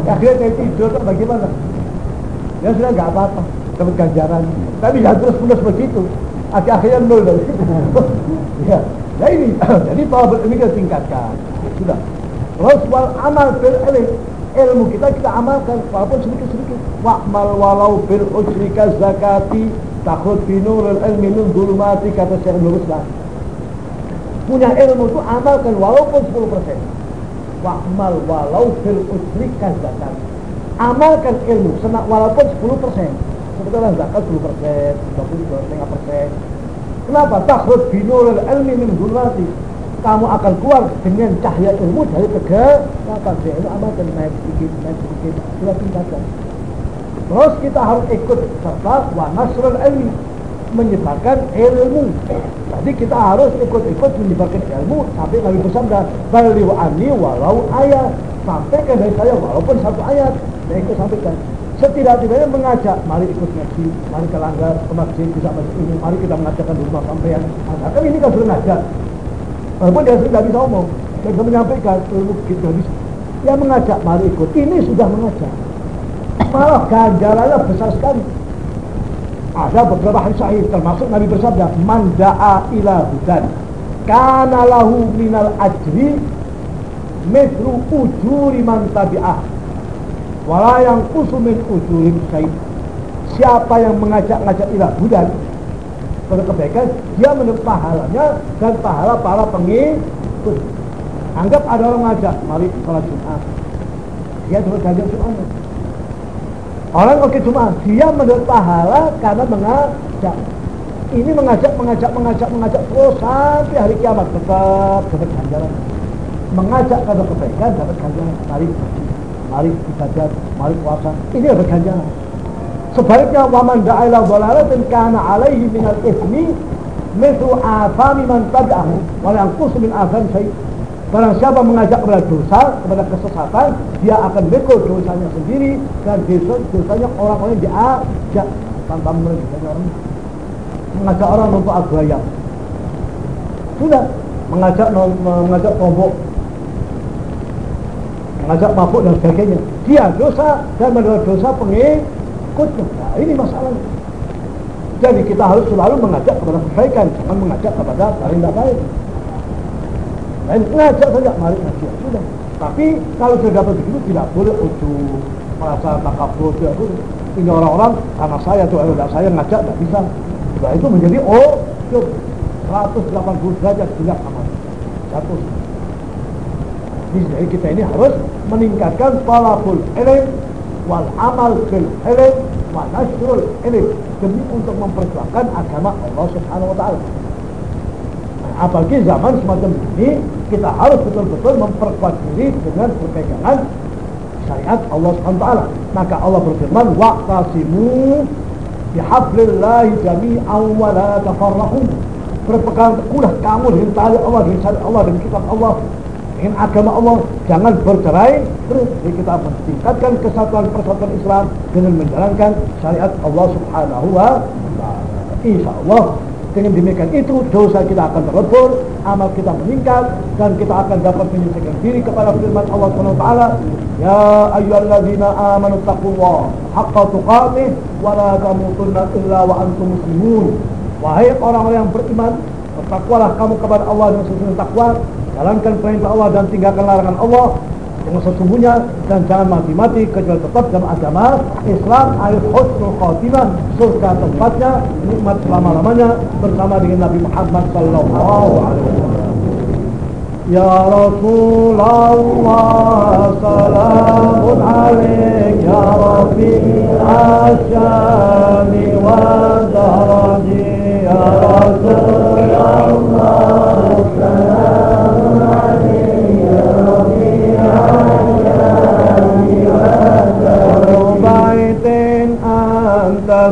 Akhirnya saya tidur toh bagaimana? Ya sudah nggak apa-apa dapat ganjaran. Tapi jangan terus menerus begitu. Akhir-akhirnya nol dari ya. ya ini. Jadi power ini kita tingkatkan. Sudah. terus wal amal bil ilm ilmu kita kita amalkan walaupun sedikit-sedikit wa'mal walau bil usrika zakati takut binurul ilmi min mati kata Syekh Nur punya ilmu itu amalkan walaupun 10% wa'mal walau bil usrika zakati amalkan ilmu senak walaupun 10% sebetulnya zakat 10% 25% kenapa takut binurul ilmi min mati kamu akan keluar dengan cahaya ilmu dari kegelapan. Dia itu amalkan naik sedikit, naik sedikit, kita tingkatkan. Terus kita harus ikut serta wa nasrul ilmi menyebarkan ilmu. Jadi kita harus ikut-ikut menyebarkan ilmu sampai Nabi bersabda, "Baliu ani walau ayat." Sampaikan dari saya walaupun satu ayat, saya ikut sampaikan. Setidak-tidaknya mengajak, mari ikut ngaji, mari ke langgar, ke masjid, bisa masjid ini, mari kita mengajarkan rumah sampean. Nah, kan ini kan sudah ngajak. Walaupun dia tidak bisa omong, dia bisa menyampaikan ilmu kita bisa. Dia mengajak, mari ikut. Ini sudah mengajak. Malah ganjarannya besar sekali. Ada beberapa hadis sahih termasuk Nabi bersabda, "Man da'a ila hudan kana lahu minal ajri mithlu ujuri man tabi'ah wala yang min ujuri syait." Siapa yang mengajak-ngajak ila hudan pada kebaikan, dia mendapat pahalanya dan pahala para pengikut. Anggap ada orang ngajak, mari sholat Jumat. Dia dapat ganjar Jumat. Orang oke Jumat, dia mendapat pahala karena mengajak. Ini mengajak, mengajak, mengajak, mengajak terus sampai hari kiamat tetap dapat ganjaran. Mengajak pada kebaikan dapat ganjaran. Mari, mari ibadat, mari puasa. Ini dapat ganjaran. Sebaliknya waman da'ila dhalalatin kana alaihi minal ismi mithlu afami man tabi'ahu wa yanqusu min afam syai' Barang siapa mengajak kepada dosa, kepada kesesatan, dia akan mekul dosanya sendiri dan dosa, dosanya orang-orang yang diajak tanpa mengerti orang mengajak orang untuk agayam. Sudah mengajak mengajak kelompok mengajak mabuk dan sebagainya. Dia dosa dan mendapat dosa pengikut ikutnya. Nah, ini masalahnya. Jadi kita harus selalu mengajak kepada kebaikan, jangan mengajak kepada paling tidak baik. Dan mengajak saja, mari ngajak sudah. Tapi kalau sudah dapat begitu tidak boleh untuk merasa takabur, tidak boleh. Ini orang-orang karena saya tuh tidak saya ngajak tidak bisa. Nah itu menjadi oh, 180 derajat tidak aman. Jatuh. Jadi kita ini harus meningkatkan talabul ilm wal amal bil ilm wa nasrul ilm demi untuk memperjuangkan agama Allah Subhanahu wa taala. Nah, apalagi zaman semacam ini kita harus betul-betul memperkuat diri dengan berpegangan syariat Allah Subhanahu wa taala. Maka Allah berfirman waqtasimu bihablillahi jami'an wa la tafarraqu. Berpegang teguhlah kamu dengan tali Allah, dengan syariat Allah, dengan kitab Allah, dengan agama Allah jangan bercerai terus kita meningkatkan kesatuan persatuan Islam dengan menjalankan syariat Allah Subhanahu wa taala. Insyaallah dengan demikian itu dosa kita akan terlebur, amal kita meningkat dan kita akan dapat menyelesaikan diri kepada firman Allah Subhanahu wa taala, "Ya ayyuhalladzina amanu taqullaha haqqa tuqatih wa la tamutunna illa wa antum muslimun." Wahai orang-orang yang beriman, bertakwalah kamu kepada Allah dengan sesungguhnya takwa jalankan perintah Allah dan tinggalkan larangan Allah dengan sesungguhnya dan jangan mati-mati kecuali tetap dalam agama Islam ayat husnul khatimah surga tempatnya nikmat selama-lamanya bersama dengan Nabi Muhammad sallallahu alaihi wasallam. Ya Rasulullah salamun alaik ya Rabbi asyami wa daraji ya Rasulullah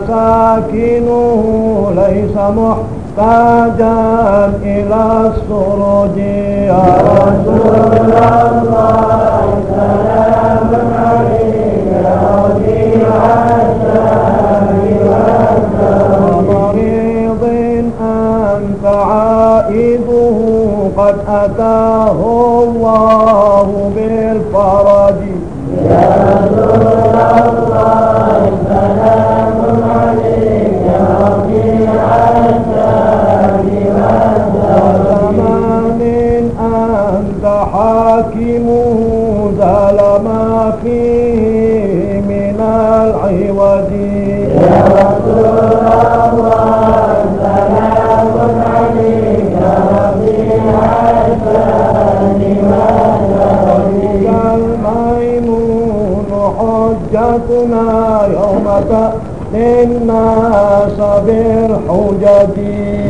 ساكنه ليس محتاجا إلى السروج يا رسول الله سلام عليك ربيع مريض أنت عائده قد أتاه الله بالفرج. حجتنا يوم تأتي الناس بالحجج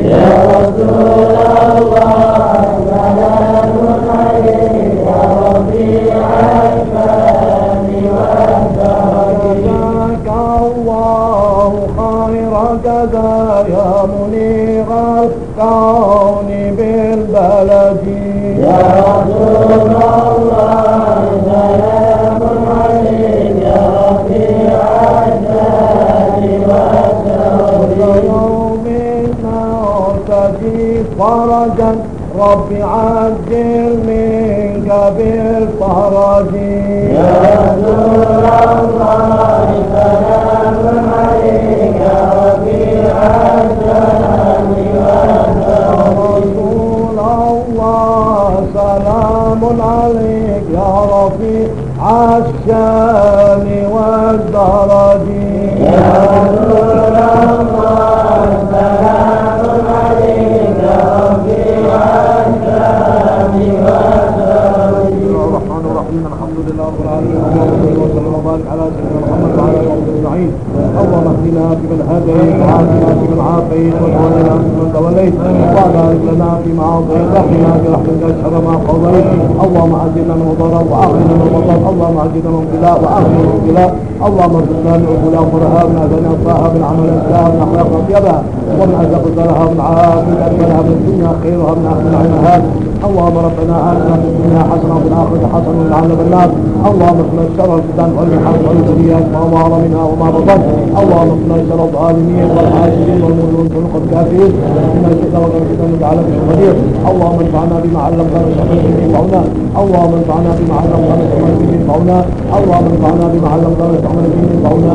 يا رسول الله الله يا منير الكون بالبلد يا رسول الله. فرجا رب من قبل فرجي يا نور الله سلام عليك ربي عجلني رسول الله سلام عليك يا ربي. عشان فيما أعطيت وقنا برحمتك شر ما قضيت. اللهم أجرنا من ضرر وأغننا من مضر. اللهم أجرنا من بلاء وأغننا من بلاء اللهم ارزقنا من عقولا فرهابنا بين من عمل ساهم أخلاق طيبها ومن أزق زرها من عاقل أجملها من الدنيا خيرها من أهل العلم اللهم ربنا آتنا في الدنيا حسنة وفي الآخرة حسنة وقنا عذاب النار. اللهم اقنا شر الفتن والمحن والذريات ما ظهر منها وما بطن. اللهم اقنا شر الظالمين والحاسدين والمؤمنين والمنق الكافرين. بما شئت وكما شئت تعالى في قدير اللهم انفعنا بما علمتنا واشهد به ينفعنا اللهم انفعنا بما علمتنا واشهد به ينفعنا اللهم انفعنا بما علمتنا واشهد به ينفعنا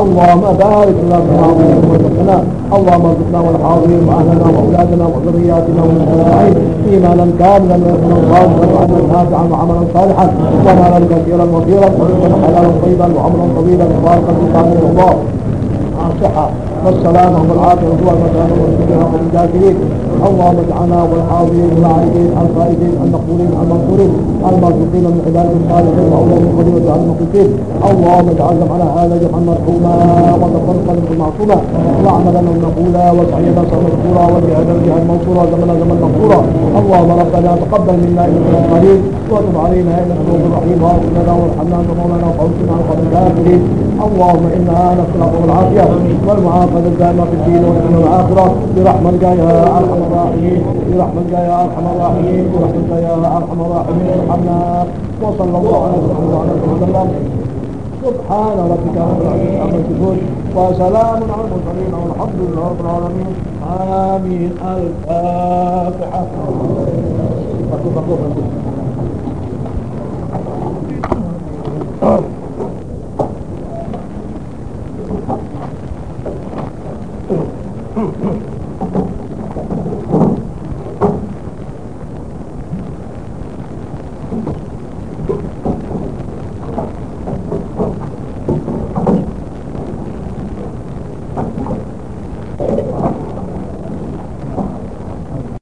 اللهم بارك لنا فيما اعطيتنا وارزقنا اللهم ارزقنا والحاضرين وأهلنا وأولادنا وذرياتنا والمستمعين ايمانا كاملا ويقينا صادقا وعلما نافعا وعملا صالحا ومالا كثيرا وفيرا ورزقا حلالا طيبا وعمرا طويلا. مباركا في طعام الله. الصحة والسلامة والعافية. والمكان والسجن والمجاهدين اللهم اجعلنا والحاضرين والعائدين الفائزين المقبولين المنصورين المرزقين من عبادك الصالحين واولاد القدير واجعل المقيتين. اللهم اجعل جمعنا هذا جمعا مرحوما وتفرقا معصوما. وعملا مقبولا وسعيدا مشكورا وجهادا جهاد منصورا زمنا زمن مغفورا اللهم ربنا تقبل منا إنك انت القريب وتب علينا إنك انت الرحيم. واغفر لنا وارحمنا أنت مولانا وفوزنا على القوم الكافرين اللهم إنا نسألك العافيه والمعافاة الدائمة في الدين والدنيا والآخرة. برحمتك يا أرحم الراحمين. برحمتك يا أرحم الراحمين. برحمتك يا أرحم الراحمين. ارحمنا وصلى الله على محمد وعلى آله وسلم. سبحان ربك رب العزة عما يصفون. وسلام على المرسلين. والحمد لله رب العالمين. آمين. الفاتحة.